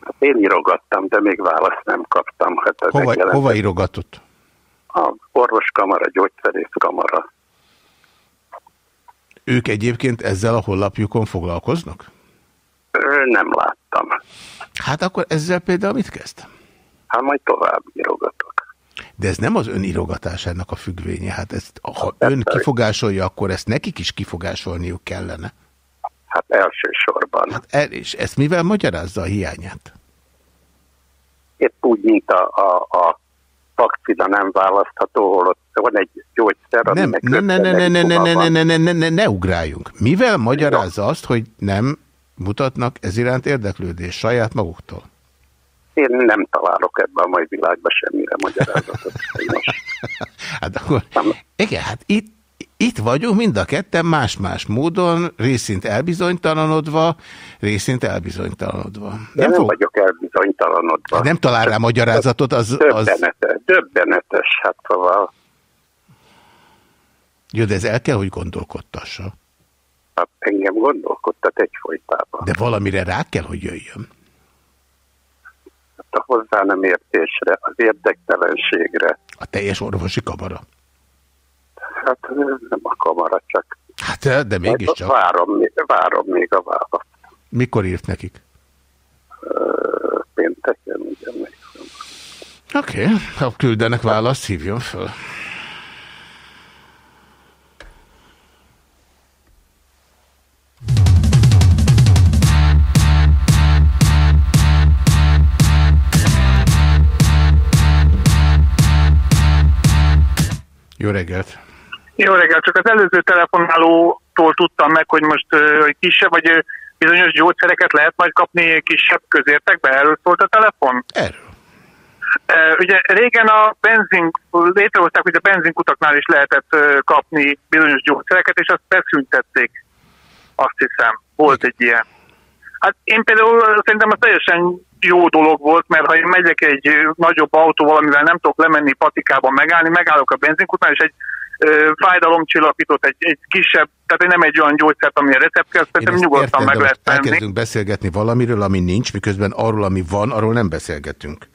Hát én írogattam, de még választ nem kaptam. Hát hova, hova írogatott? A orvoskamara, gyógyszerészkamara. Ők egyébként ezzel a honlapjukon foglalkoznak? Nem láttam. Hát akkor ezzel például mit kezd? Hát majd tovább írogatok. De ez nem az ön írogatásának a függvénye. Hát ezt, ha hát ön kifogásolja, akkor ezt nekik is kifogásolniuk kellene. Hát elsősorban. Hát el, és ezt mivel magyarázza a hiányát? Épp úgy, mint a, a, a vakcina nem választható, holott van egy gyógyszer, nem, ne, ne, ne, ne, ne, ne, ne, ne, ne, ne, ne, ne ugráljunk. Mivel magyarázza azt, hogy nem mutatnak ez iránt érdeklődés saját maguktól? Én nem találok ebben a mai világban semmire magyarázatot. hát akkor, igen, hát itt, itt vagyunk mind a ketten más-más módon, részint elbizonytalanodva, részint elbizonytalanodva. Nem, nem fog... vagyok elbizonytalanodva. Hát nem talál rá magyarázatot, az... Döbbenetes, az... döbbenetes, hát szóval... Jó, de ez el kell, hogy gondolkodtassa. Hát engem gondolkodtat egyfolytában. De valamire rá kell, hogy jöjjön. Hát a hozzá nem értésre, az érdektelenségre. A teljes orvosi kamara. Hát nem a kamara, csak... Hát, de mégiscsak. Várom, várom még a választ. Mikor írt nekik? Pénteken, igen, Oké, okay. ha küldenek választ, hívjon föl. Jó reggelt! Jó reggelt! Csak az előző telefonálótól tudtam meg, hogy most hogy kisebb, vagy bizonyos gyógyszereket lehet majd kapni kisebb közértekbe. Erről szólt a telefon? Erről. Ugye régen a benzin, létrehozták, hogy a benzinkutaknál is lehetett kapni bizonyos gyógyszereket, és azt beszüntették. Azt hiszem. Volt egy ilyen. Hát én például szerintem az teljesen jó dolog volt, mert ha én megyek egy nagyobb autóval, amivel nem tudok lemenni patikában megállni, megállok a benzinkutnál, és egy fájdalomcsillapított, egy, egy kisebb, tehát nem egy olyan gyógyszert, ami a recept kell, szerintem nyugodtan értem, meg lehet tenni. Elkezdünk beszélgetni valamiről, ami nincs, miközben arról, ami van, arról nem beszélgetünk.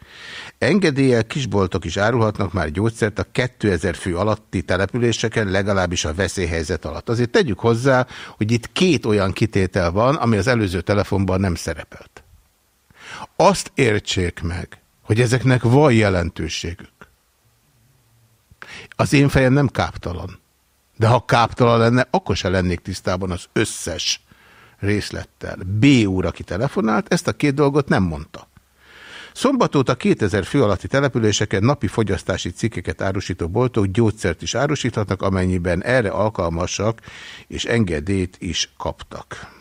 Engedéllyel kisboltok is árulhatnak már gyógyszert a 2000 fő alatti településeken, legalábbis a veszélyhelyzet alatt. Azért tegyük hozzá, hogy itt két olyan kitétel van, ami az előző telefonban nem szerepelt. Azt értsék meg, hogy ezeknek van jelentőségük. Az én fejem nem káptalan. De ha káptalan lenne, akkor se lennék tisztában az összes részlettel. B úr, aki telefonált, ezt a két dolgot nem mondta. Szombat óta 2000 fő alatti településeken napi fogyasztási cikkeket árusító boltok gyógyszert is árusíthatnak, amennyiben erre alkalmasak és engedélyt is kaptak.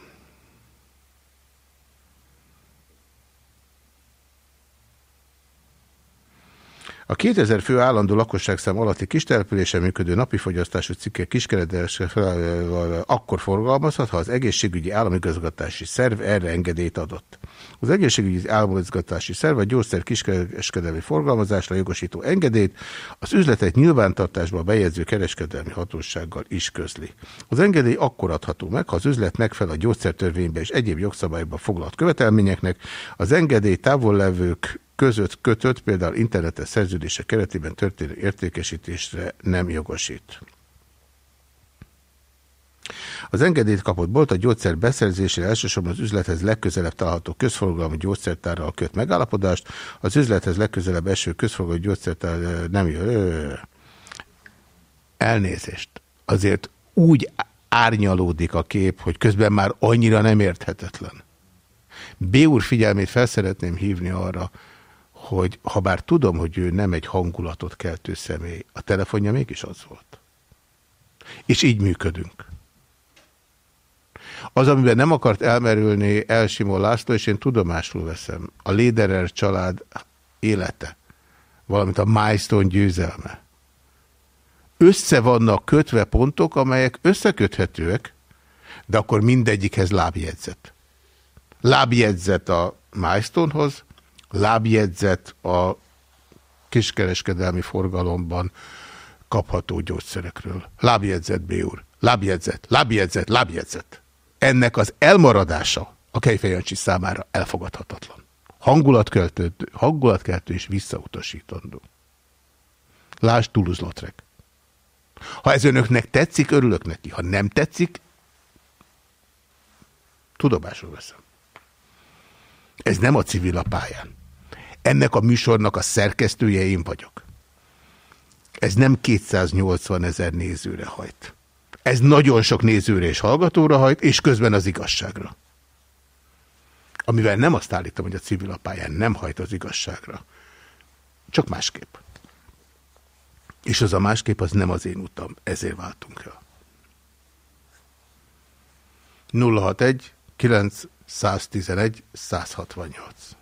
A 2000 fő állandó lakosságszám alatti kistelepülésen működő napi fogyasztású cikkek kiskeredes akkor forgalmazhat, ha az egészségügyi államigazgatási szerv erre engedélyt adott. Az egészségügyi államigazgatási szerv a gyógyszer kiskereskedelmi forgalmazásra jogosító engedélyt az üzletet nyilvántartásba bejegyző kereskedelmi hatósággal is közli. Az engedély akkor adható meg, ha az üzlet megfelel a gyógyszertörvénybe és egyéb jogszabályokba foglalt követelményeknek, az engedély távollevők között kötött, például internetes szerződése keretében történő értékesítésre nem jogosít. Az engedélyt kapott bolt a gyógyszer beszerzésére elsősorban az üzlethez legközelebb található közforgalmi gyógyszertárral köt megállapodást. Az üzlethez legközelebb eső közforgalmi gyógyszertár nem jön. Elnézést. Azért úgy árnyalódik a kép, hogy közben már annyira nem érthetetlen. B úr figyelmét felszeretném hívni arra, hogy ha bár tudom, hogy ő nem egy hangulatot keltő személy, a telefonja mégis az volt. És így működünk. Az, amiben nem akart elmerülni Elsimó László, és én tudomásul veszem, a Lederer család élete, valamint a Milestone győzelme. Össze vannak kötve pontok, amelyek összeköthetőek, de akkor mindegyikhez lábjegyzet. Lábjegyzet a Milestonehoz, lábjegyzet a kiskereskedelmi forgalomban kapható gyógyszerekről. Lábjegyzet, B úr. Lábjegyzet, lábjegyzet, lábjegyzet. Ennek az elmaradása a Kejfejancsi számára elfogadhatatlan. Hangulatkeltő, hangulatkeltő és visszautasítandó. Lásd Toulouse-Lautrec. Ha ez önöknek tetszik, örülök neki. Ha nem tetszik, tudomásul veszem. Ez nem a civil a pályán. Ennek a műsornak a szerkesztője én vagyok. Ez nem 280 ezer nézőre hajt. Ez nagyon sok nézőre és hallgatóra hajt, és közben az igazságra. Amivel nem azt állítom, hogy a civil pályán nem hajt az igazságra. Csak másképp. És az a másképp az nem az én utam, ezért váltunk el. 061 911 168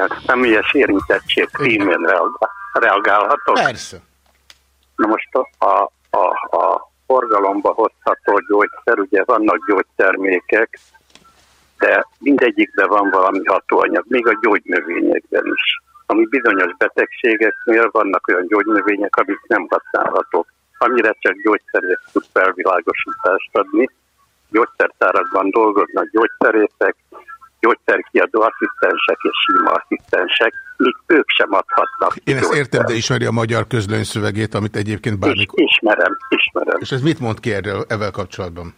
Reggelt! Személyes érintettség címén reagálhatok? Persze. Na most a, a, a, a forgalomba hozható gyógyszer, ugye vannak gyógytermékek, de mindegyikben van valami hatóanyag, még a gyógynövényekben is. Ami bizonyos betegségeknél vannak olyan gyógynövények, amik nem használhatók, amire csak gyógyszerész tud felvilágosítást adni. Gyógyszertárakban dolgoznak gyógyszerészek, gyógyszerkiadó asszisztensek és sima asszisztensek, míg ők sem adhatnak. Én ezt értem, de ismeri a magyar közlöny szövegét, amit egyébként bármikor... Is, ismerem, ismerem. És ez mit mond ki erről, ezzel kapcsolatban?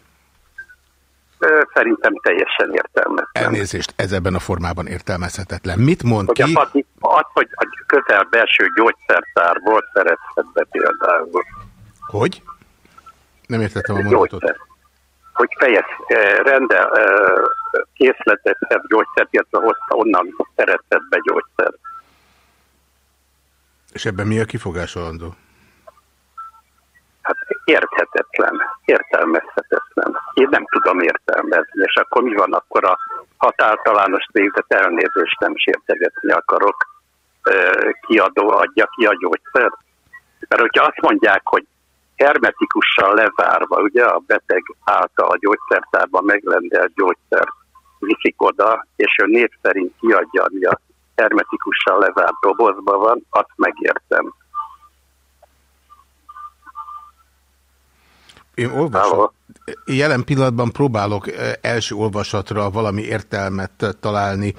Szerintem teljesen értelmezhetetlen. Elnézést, ez ebben a formában értelmezhetetlen. Mit mond hogy ki? A, az, hogy a közel belső gyógyszertárból szerezhet be például. Hogy? Nem értettem a mondatot. Gyógyszer. Hogy fejez, rendel készletet szebb gyógyszert, illetve hozta onnan szerezhet be gyógyszert. És ebben mi a kifogásolandó? Hát érthetetlen, értelmezhetetlen. Én nem tudom értelmezni, és akkor mi van, akkor a hatáltalános végzet elnézést nem sértegetni akarok, kiadó adja ki a gyógyszert. Mert hogyha azt mondják, hogy hermetikusan lezárva, ugye a beteg által a gyógyszertárban meglendelt gyógyszert viszik oda, és ő név szerint kiadja, ami a hermetikusan lezárt dobozban van, azt megértem. Én olvasom. Jelen pillanatban próbálok első olvasatra valami értelmet találni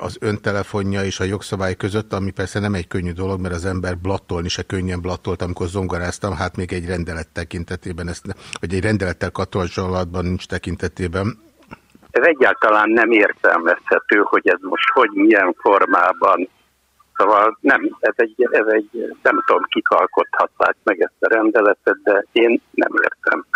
az öntelefonja és a jogszabály között, ami persze nem egy könnyű dolog, mert az ember blattolni se könnyen blattolt, amikor zongoráztam, hát még egy rendelet tekintetében, ezt, vagy egy rendelettel kapcsolatban nincs tekintetében. Ez egyáltalán nem értelmezhető, hogy ez most hogy milyen formában Szóval nem, ez egy, ez egy nem tudom, kik alkothatták meg ezt a rendeletet, de én nem értem.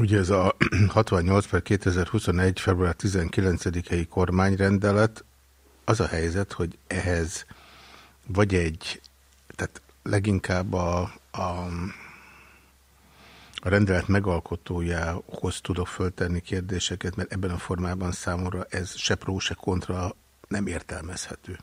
Ugye ez a 68 per 2021. február 19-i kormányrendelet, az a helyzet, hogy ehhez vagy egy, tehát leginkább a, a, a rendelet megalkotójához tudok föltenni kérdéseket, mert ebben a formában számomra ez se pró, se kontra nem értelmezhető.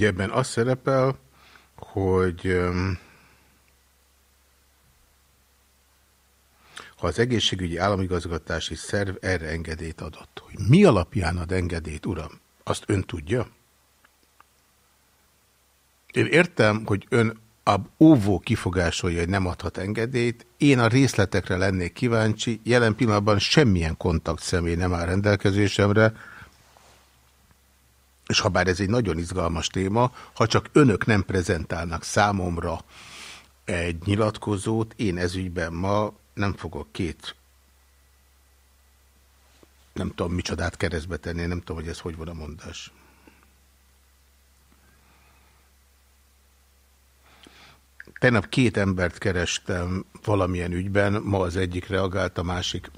Ugye ebben az szerepel, hogy ha az egészségügyi államigazgatási szerv erre engedélyt adott, hogy mi alapján ad engedélyt, uram, azt ön tudja? Én értem, hogy ön a óvó kifogásolja, hogy nem adhat engedélyt. Én a részletekre lennék kíváncsi. Jelen pillanatban semmilyen kontakt személy nem áll rendelkezésemre, és ha bár ez egy nagyon izgalmas téma, ha csak önök nem prezentálnak számomra egy nyilatkozót, én ezügyben ma nem fogok két nem tudom micsodát keresztbe tenni, nem tudom, hogy ez hogy van a mondás. Tegnap két embert kerestem valamilyen ügyben, ma az egyik reagált, a másik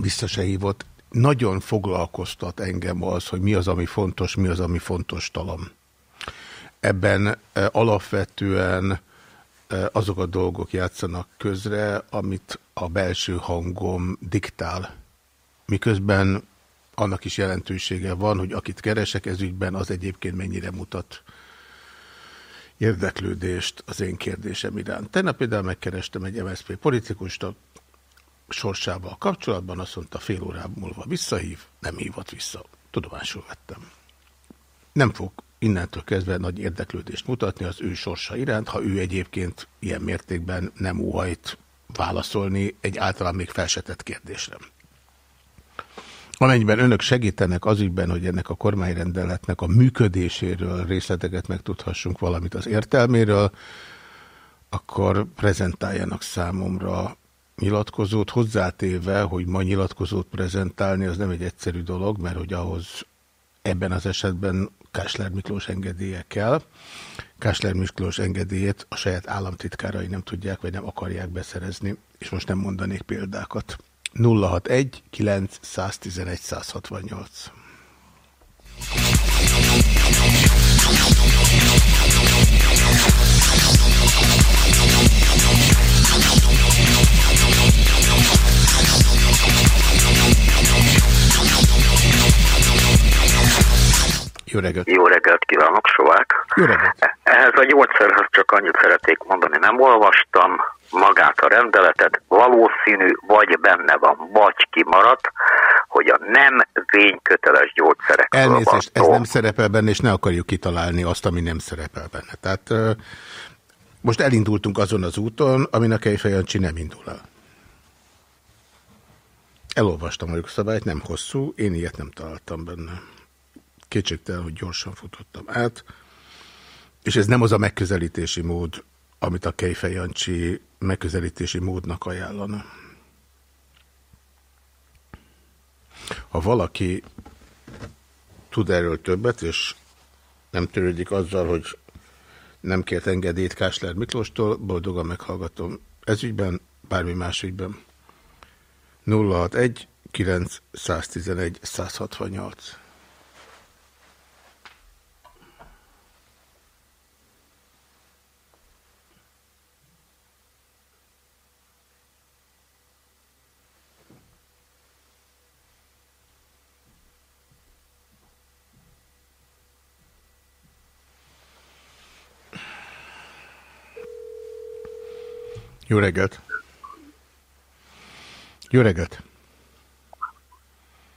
vissza se hívott nagyon foglalkoztat engem az, hogy mi az, ami fontos, mi az, ami fontos talam. Ebben e, alapvetően e, azok a dolgok játszanak közre, amit a belső hangom diktál. Miközben annak is jelentősége van, hogy akit keresek ez ügyben, az egyébként mennyire mutat érdeklődést az én kérdésem iránt. Tegnap például megkerestem egy MSZP politikust, sorsával kapcsolatban azt mondta, fél órában múlva visszahív, nem hívott vissza. Tudomásul vettem. Nem fog innentől kezdve nagy érdeklődést mutatni az ő sorsa iránt, ha ő egyébként ilyen mértékben nem óhajt válaszolni egy általán még felsetett kérdésre. Amennyiben önök segítenek az ügyben, hogy ennek a kormányrendeletnek a működéséről részleteket megtudhassunk valamit az értelméről, akkor prezentáljanak számomra nyilatkozót, hozzátéve, hogy ma nyilatkozót prezentálni, az nem egy egyszerű dolog, mert hogy ahhoz ebben az esetben Kásler Miklós engedélye kell. Kásler Miklós engedélyét a saját államtitkárai nem tudják, vagy nem akarják beszerezni, és most nem mondanék példákat. 061 9 111 168 Jó reggelt! Jó reggelt kívánok, Sovák! Jó reggelt! Ehhez a gyógyszerhez csak annyit szeretnék mondani, nem olvastam magát a rendeletet, valószínű, vagy benne van, vagy kimaradt, hogy a nem vényköteles gyógyszerek. Elnézést, ez nem szerepel benne, és ne akarjuk kitalálni azt, ami nem szerepel benne. Tehát most elindultunk azon az úton, amin a Kejfejancsi nem indul el. Elolvastam a jogszabályt, nem hosszú, én ilyet nem találtam benne. kétségtelen, hogy gyorsan futottam át, és ez nem az a megközelítési mód, amit a Kejfej Jancsi megközelítési módnak ajánlana. Ha valaki tud erről többet, és nem törődik azzal, hogy nem kért engedélyt Kásler Miklóstól, boldogan meghallgatom ezügyben, bármi más ügyben. 061 911 168 Jó reggelt! Jó reggelt!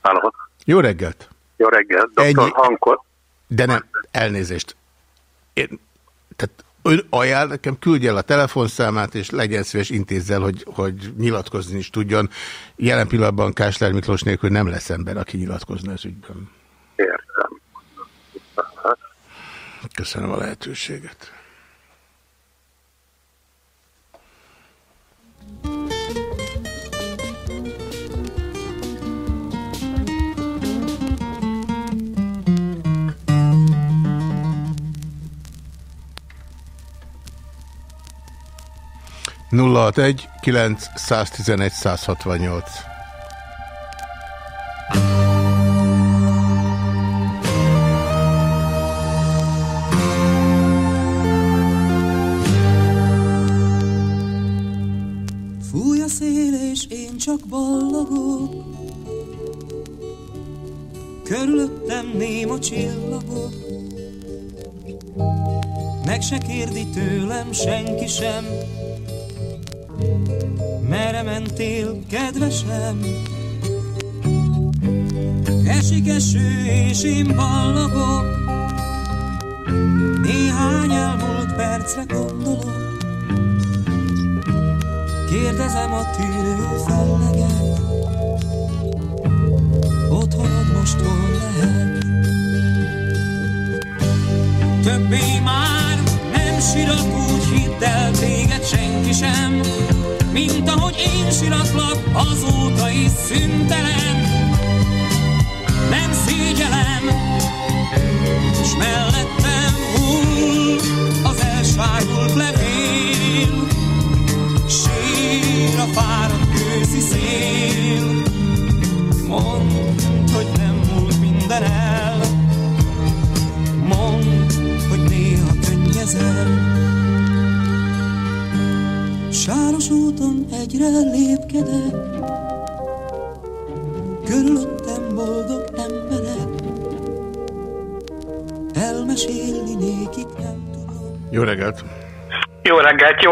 Halló. Jó reggelt! Jó reggelt, dr. Ennyi- Hankor. De nem, elnézést. Én, tehát ön ajánl nekem, küldje el a telefonszámát, és legyen szíves intézzel, hogy, hogy nyilatkozni is tudjon. Jelen pillanatban Kásler Miklós nélkül nem lesz ember, aki nyilatkozna ez ügyben. Értem. Köszönöm a lehetőséget. Nulla hat egy kilenc száz tizenegy száz hatvannyolc Fúj a szél, és én csak ballagok. Körülöttem néma csillagok. Meg se kérdi tőlem senki sem. Kedvesem? Esik eső, és én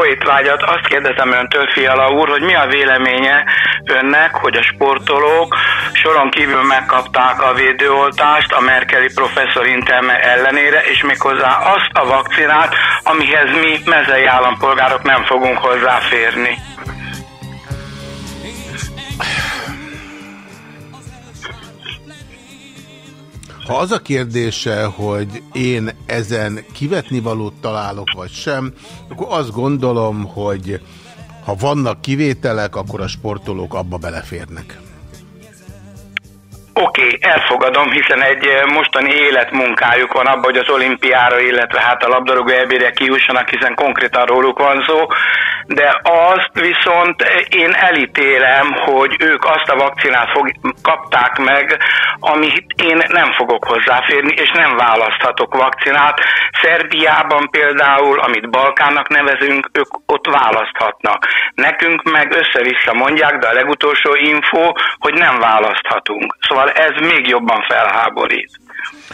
étvágyat! Azt kérdezem öntől, Fiala úr, hogy mi a véleménye önnek, hogy a sportolók soron kívül megkapták a védőoltást a Merkeli professzor interme ellenére, és méghozzá azt a vakcinát, amihez mi mezei állampolgárok nem fogunk hozzáférni. Ha az a kérdése, hogy én ezen kivetni valót találok, vagy sem, akkor azt gondolom, hogy ha vannak kivételek, akkor a sportolók abba beleférnek. Oké, okay, elfogadom, hiszen egy eh, mostani életmunkájuk van abban, hogy az olimpiára, illetve hát a labdarúgó ebére kijussanak, hiszen konkrétan róluk van szó, de azt viszont én elítélem, hogy ők azt a vakcinát fog, kapták meg, amit én nem fogok hozzáférni, és nem választhatok vakcinát. Szerbiában például, amit Balkánnak nevezünk, ők ott választhatnak. Nekünk meg össze-vissza mondják, de a legutolsó info, hogy nem választhatunk. Szóval ez még jobban felháborít.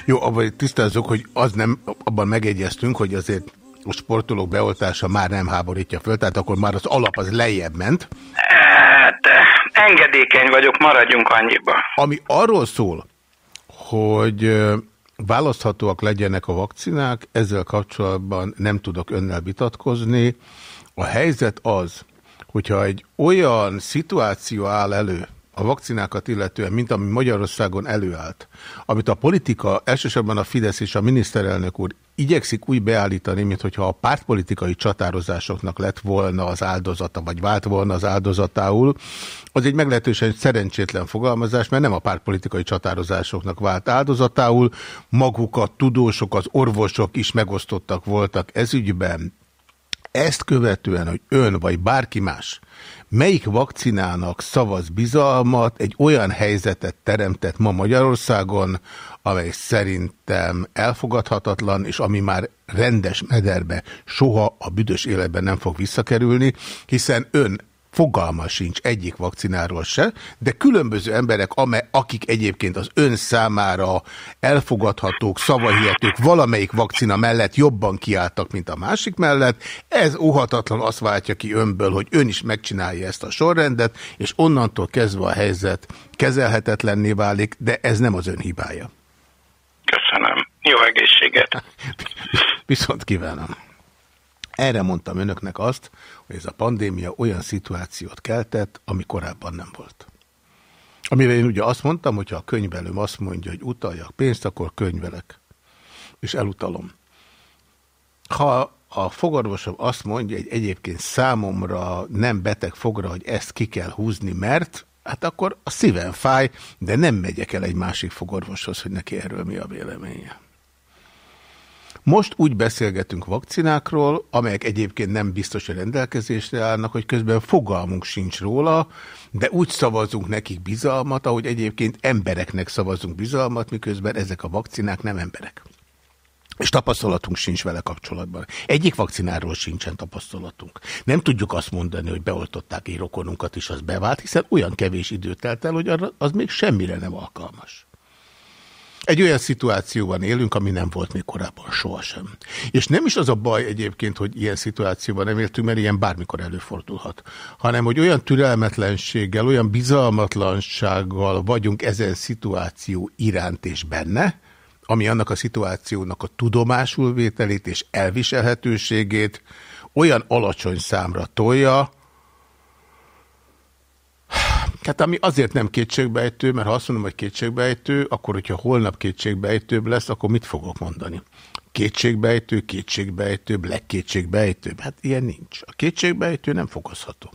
Jó, abban tisztázzuk, hogy az nem, abban megegyeztünk, hogy azért a sportolók beoltása már nem háborítja föl, tehát akkor már az alap az lejjebb ment. Hát, engedékeny vagyok, maradjunk annyiba. Ami arról szól, hogy választhatóak legyenek a vakcinák, ezzel kapcsolatban nem tudok önnel vitatkozni. A helyzet az, hogyha egy olyan szituáció áll elő, a vakcinákat illetően, mint ami Magyarországon előállt, amit a politika, elsősorban a Fidesz és a miniszterelnök úr igyekszik úgy beállítani, mint hogyha a pártpolitikai csatározásoknak lett volna az áldozata, vagy vált volna az áldozatául, az egy meglehetősen szerencsétlen fogalmazás, mert nem a pártpolitikai csatározásoknak vált áldozatául, maguk a tudósok, az orvosok is megosztottak voltak ezügyben. Ezt követően, hogy ön vagy bárki más melyik vakcinának szavaz bizalmat, egy olyan helyzetet teremtett ma Magyarországon, amely szerintem elfogadhatatlan, és ami már rendes mederbe soha a büdös életben nem fog visszakerülni, hiszen ön fogalma sincs egyik vakcináról se, de különböző emberek, akik egyébként az ön számára elfogadhatók, szavahihetők valamelyik vakcina mellett jobban kiálltak, mint a másik mellett, ez óhatatlan azt váltja ki önből, hogy ön is megcsinálja ezt a sorrendet, és onnantól kezdve a helyzet kezelhetetlenné válik, de ez nem az ön hibája. Köszönöm. Jó egészséget! Viszont kívánom. Erre mondtam önöknek azt, hogy ez a pandémia olyan szituációt keltett, ami korábban nem volt. Amire én ugye azt mondtam, hogyha a könyvelőm azt mondja, hogy utaljak pénzt, akkor könyvelek. És elutalom. Ha a fogorvosom azt mondja, hogy egyébként számomra nem beteg fogra, hogy ezt ki kell húzni, mert hát akkor a szívem fáj, de nem megyek el egy másik fogorvoshoz, hogy neki erről mi a véleménye. Most úgy beszélgetünk vakcinákról, amelyek egyébként nem biztos, hogy rendelkezésre állnak, hogy közben fogalmunk sincs róla, de úgy szavazunk nekik bizalmat, ahogy egyébként embereknek szavazunk bizalmat, miközben ezek a vakcinák nem emberek. És tapasztalatunk sincs vele kapcsolatban. Egyik vakcináról sincsen tapasztalatunk. Nem tudjuk azt mondani, hogy beoltották egy rokonunkat, és az bevált, hiszen olyan kevés időt telt el, hogy az még semmire nem alkalmas. Egy olyan szituációban élünk, ami nem volt még korábban sohasem. És nem is az a baj egyébként, hogy ilyen szituációban nem éltünk, mert ilyen bármikor előfordulhat, hanem hogy olyan türelmetlenséggel, olyan bizalmatlansággal vagyunk ezen szituáció iránt és benne, ami annak a szituációnak a tudomásul vételét és elviselhetőségét olyan alacsony számra tolja, Hát ami azért nem kétségbejtő, mert ha azt mondom, hogy kétségbejtő, akkor hogyha holnap kétségbejtőbb lesz, akkor mit fogok mondani? Kétségbejtő, kétségbejtőbb, legkétségbejtőbb. Hát ilyen nincs. A kétségbejtő nem fokozható.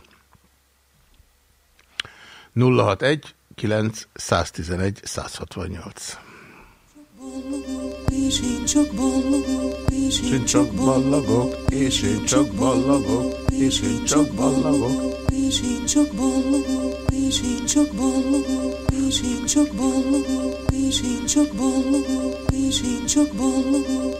061 9 111 168 és én csak ballagok, és én csak ballagok, és én csak ballagok, és én csak ballagok, és én csak ballagok, peşin çok bolluğu peşin çok bolluğu peşin çok bolluğu peşin çok bolluğu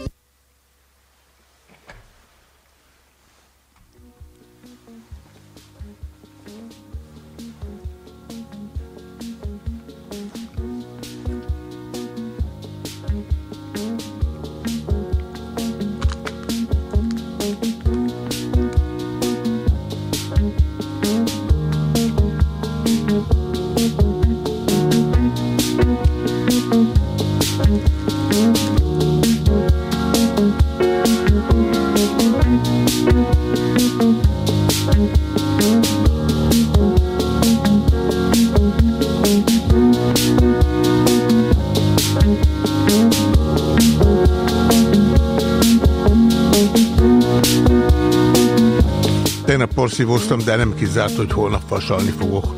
porszívóztam, de nem kizárt, hogy holnap vasalni fogok.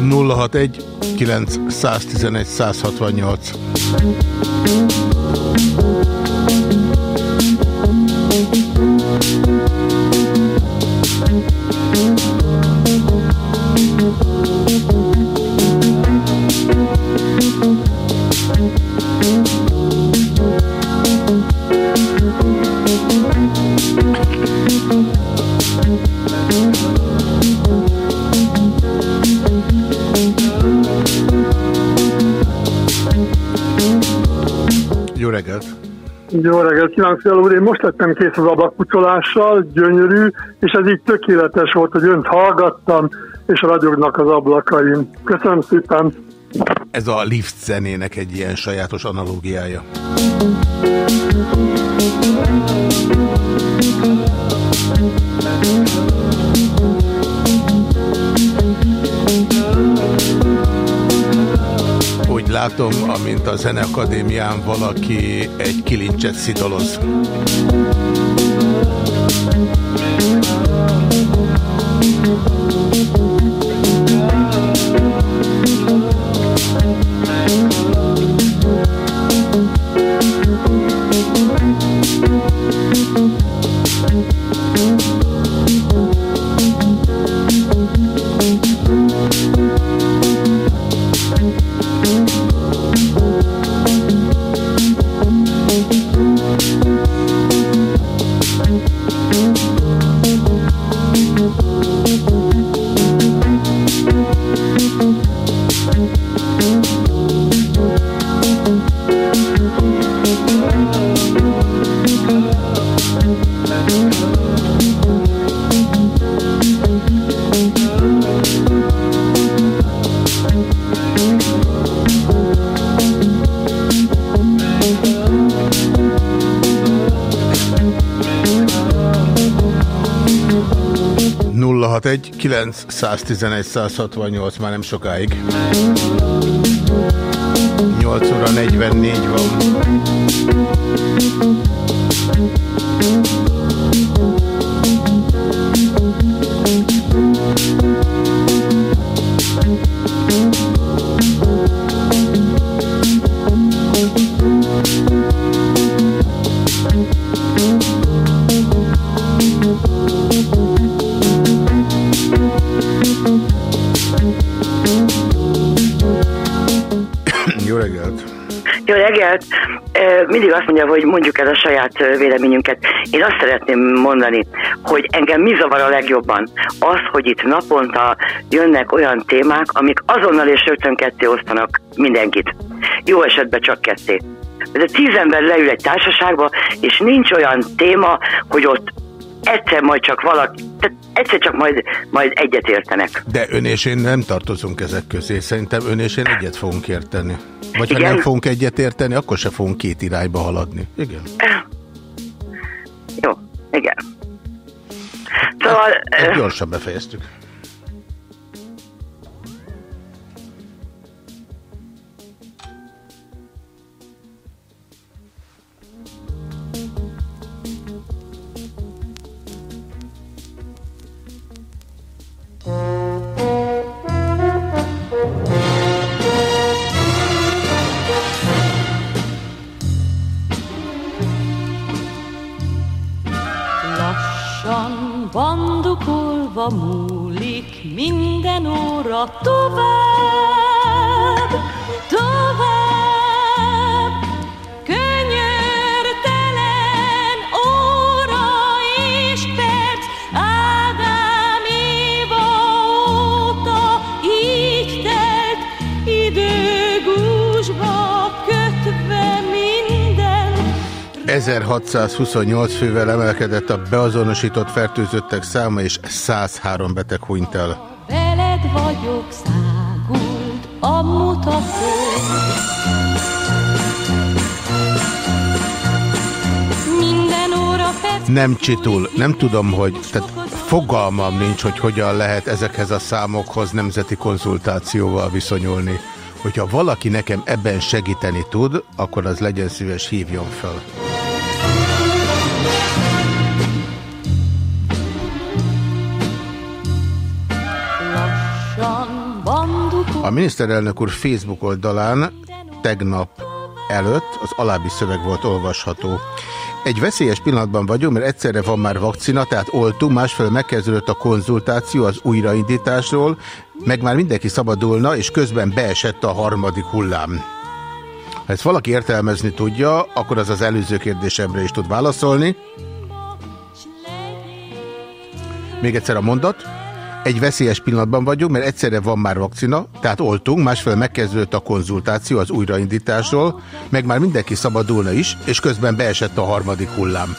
nulla hat egy 9 111 168 Fiala úr! Én most lettem kész az ablakpucsolással, gyönyörű, és ez így tökéletes volt, hogy önt hallgattam, és ragyognak az ablakaim. Köszönöm szépen! Ez a lift zenének egy ilyen sajátos analógiája. Úgy látom, amint a Zeneakadémián valaki egy kilincset szidaloz. Egy 911 168 már nem sokáig. 8 óra 44 van. Mindig azt mondja, hogy mondjuk el a saját véleményünket. Én azt szeretném mondani, hogy engem mi zavar a legjobban? Az, hogy itt naponta jönnek olyan témák, amik azonnal és rögtön ketté osztanak mindenkit. Jó esetben csak ketté. De tíz ember leül egy társaságba, és nincs olyan téma, hogy ott egyszer majd csak valaki, tehát egyszer csak majd, majd egyet értenek. De ön és én nem tartozunk ezek közé. Szerintem ön és én egyet fogunk érteni. Vagy Igen? ha nem fogunk egyet érteni, akkor se fogunk két irányba haladni. Igen. Jó, igen. Szóval... Ezt, ezt gyorsan befejeztük. múlik minden óra tovább. 1628 fővel emelkedett a beazonosított fertőzöttek száma, és 103 beteg hunyt el. Veled vagyok szágult a mutató. Nem csitul, nem tudom, hogy tehát fogalmam nincs, hogy hogyan lehet ezekhez a számokhoz nemzeti konzultációval viszonyulni. Hogyha valaki nekem ebben segíteni tud, akkor az legyen szíves, hívjon fel. A miniszterelnök úr Facebook oldalán tegnap előtt az alábbi szöveg volt olvasható. Egy veszélyes pillanatban vagyunk, mert egyszerre van már vakcina, tehát oltunk, másfelől megkezdődött a konzultáció az újraindításról, meg már mindenki szabadulna, és közben beesett a harmadik hullám. Ha ezt valaki értelmezni tudja, akkor az az előző kérdésemre is tud válaszolni. Még egyszer a mondat. Egy veszélyes pillanatban vagyunk, mert egyszerre van már vakcina, tehát oltunk, másfél megkezdődött a konzultáció az újraindításról, meg már mindenki szabadulna is, és közben beesett a harmadik hullám.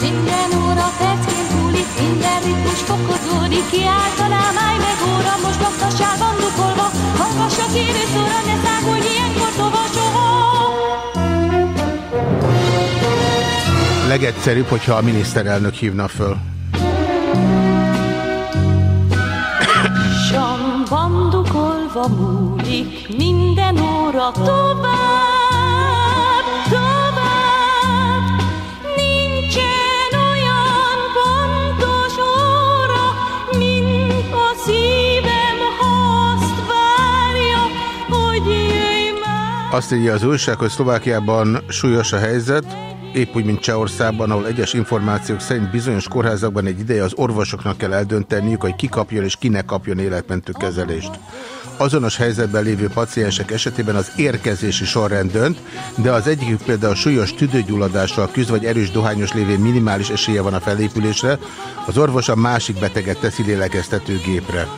Minden óra percként múlik, minden ritmus fokozódik, kiáltanám, állj meg óra, most baktasságban dukolva, hallgass kérő szóra ne szágulj ilyenkor soha. Legegyszerűbb, hogyha a miniszterelnök hívna föl. Bandukolva múlik minden óra tovább. Azt írja az újság, hogy Szlovákiában súlyos a helyzet, épp úgy, mint Csehországban, ahol egyes információk szerint bizonyos kórházakban egy ideje az orvosoknak kell eldönteniük, hogy ki kapjon és ki ne kapjon életmentő kezelést. Azonos helyzetben lévő paciensek esetében az érkezési sorrend dönt, de az egyikük például súlyos tüdőgyulladással küzd, vagy erős dohányos lévén minimális esélye van a felépülésre, az orvos a másik beteget teszi lélegeztetőgépre.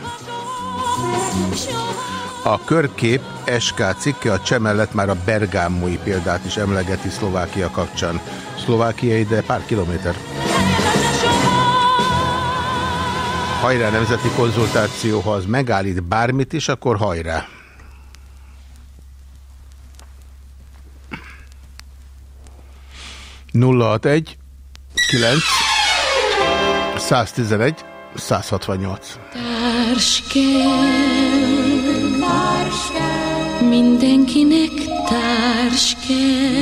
A körkép SK cikke a cseh mellett már a bergámói példát is emlegeti Szlovákia kapcsán. Szlovákia ide pár kilométer. Hajrá nemzeti konzultáció, ha az megállít bármit is, akkor hajrá. Nulla egy 9 111 168 Társ kell, társ kell, mindenkinek társ kell.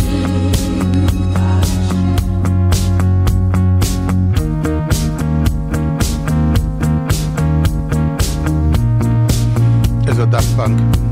Ez a Daft Punk.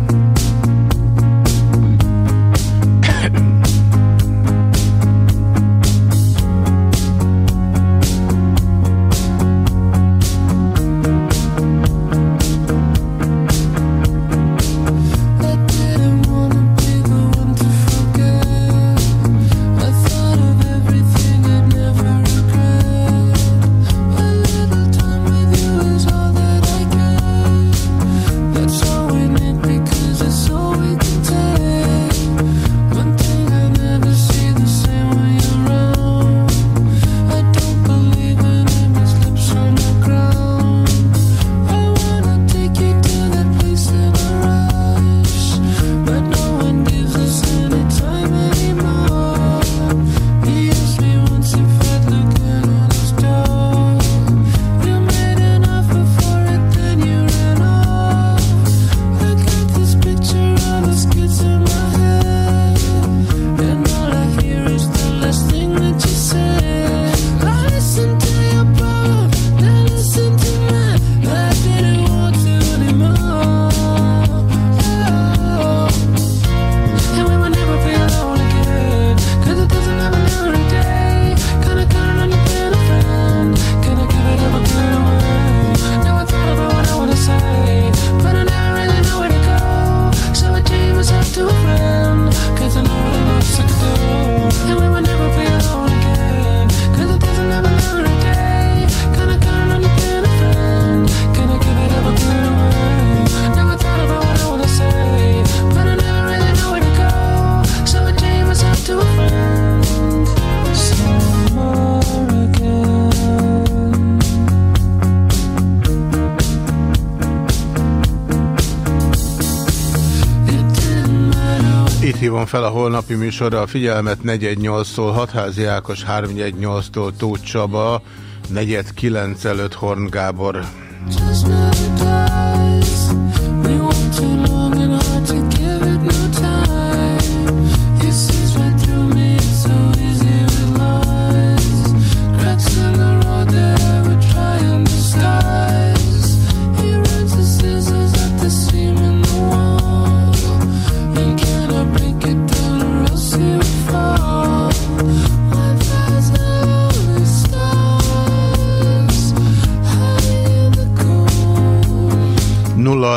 Fel a holnapi műsorra a figyelmet 418-tól Hatházi Ákos 318-tól Tóth Csaba, 419 előtt Horn Gábor.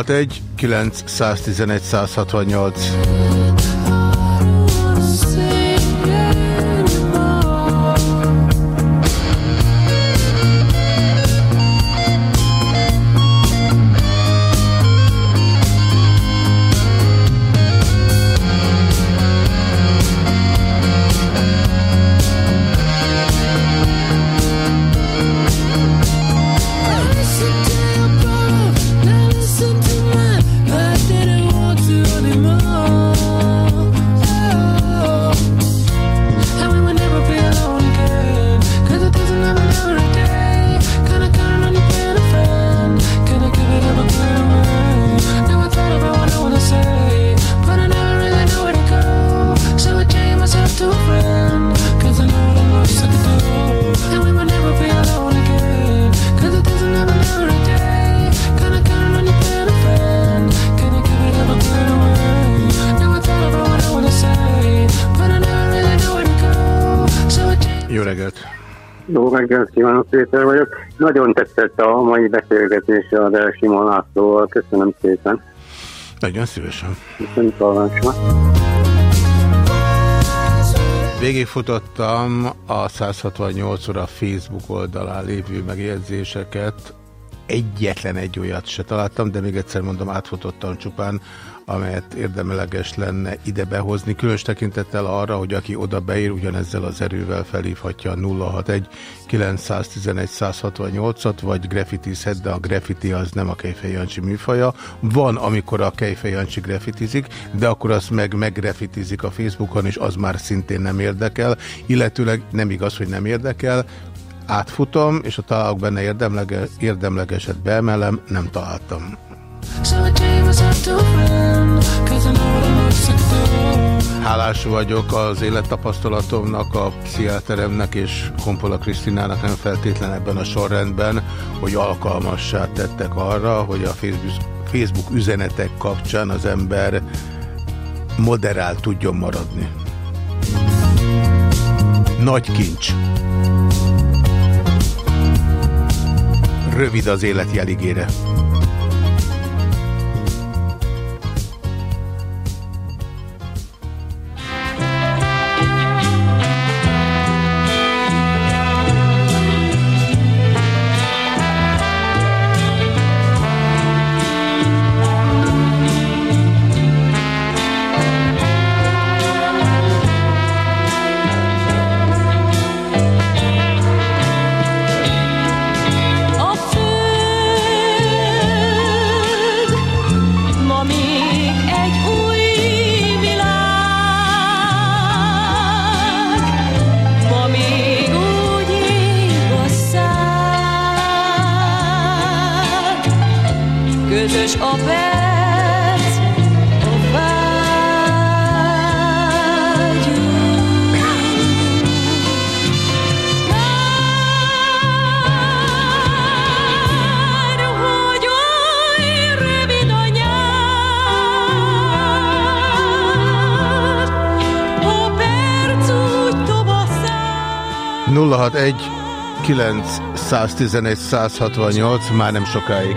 061 911 168 Jó reggelt kívánok, Péter vagyok. Nagyon tetszett a mai beszélgetés az Elsimon Lászlóval. Köszönöm szépen. Nagyon szívesen. Viszont hallásra. Végigfutottam a 168 óra Facebook oldalán lévő megjegyzéseket. Egyetlen egy olyat se találtam, de még egyszer mondom, átfutottam csupán, amelyet érdemeleges lenne ide behozni, különös tekintettel arra, hogy aki oda beír, ugyanezzel az erővel felhívhatja a 061 911 168-at, vagy graffitizhet, de a graffiti az nem a Kejfej Jancsi műfaja. Van, amikor a Kejfej Jancsi graffitizik, de akkor azt meg meggraffitizik a Facebookon, és az már szintén nem érdekel, illetőleg nem igaz, hogy nem érdekel, átfutom, és a találok benne érdemlege, érdemlegeset beemelem, nem találtam. Hálás vagyok az élettapasztalatomnak, a pszichiáteremnek és Kompola Krisztinának nem feltétlen ebben a sorrendben, hogy alkalmassá tettek arra, hogy a Facebook üzenetek kapcsán az ember moderál tudjon maradni. Nagy kincs. Rövid az élet jeligére. 061 911 168 már nem sokáig.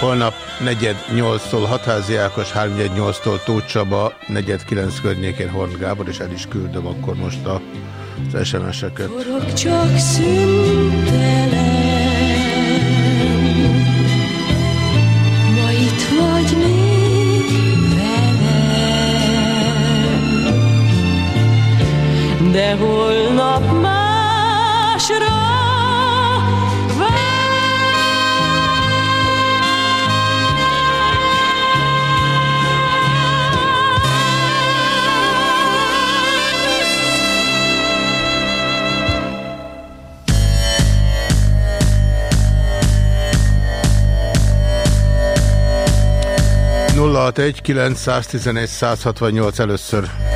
Holnap negyed 8-tól Hatházi Ákos, 318-tól Tóth Csaba, negyed 9 környékén Horn Gábor, és el is küldöm akkor most az SMS-eket. Csak szüntelen. De holnap másra egy 911 168 először.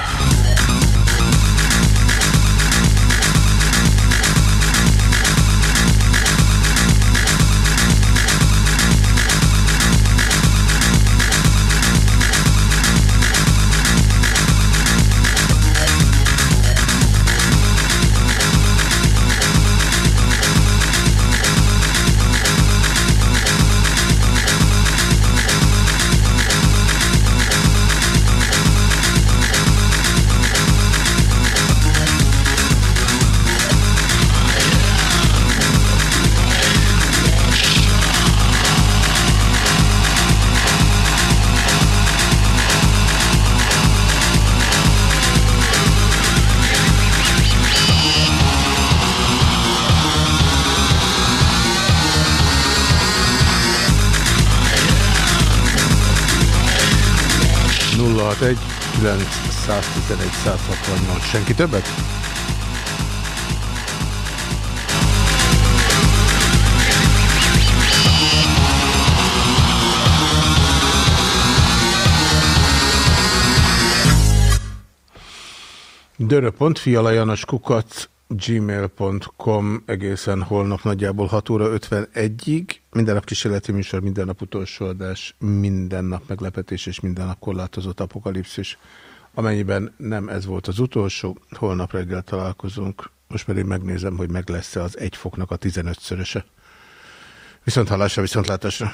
911 168. Senki többet? Dörö.fialajanos kukac gmail.com egészen holnap nagyjából 6 óra 51-ig. Minden nap kísérleti műsor, minden nap utolsó adás, minden nap meglepetés és minden nap korlátozott apokalipszis. Amennyiben nem ez volt az utolsó, holnap reggel találkozunk. Most pedig megnézem, hogy meg lesz-e az egy foknak a 15-szöröse. Viszont hallásra, viszont látásra.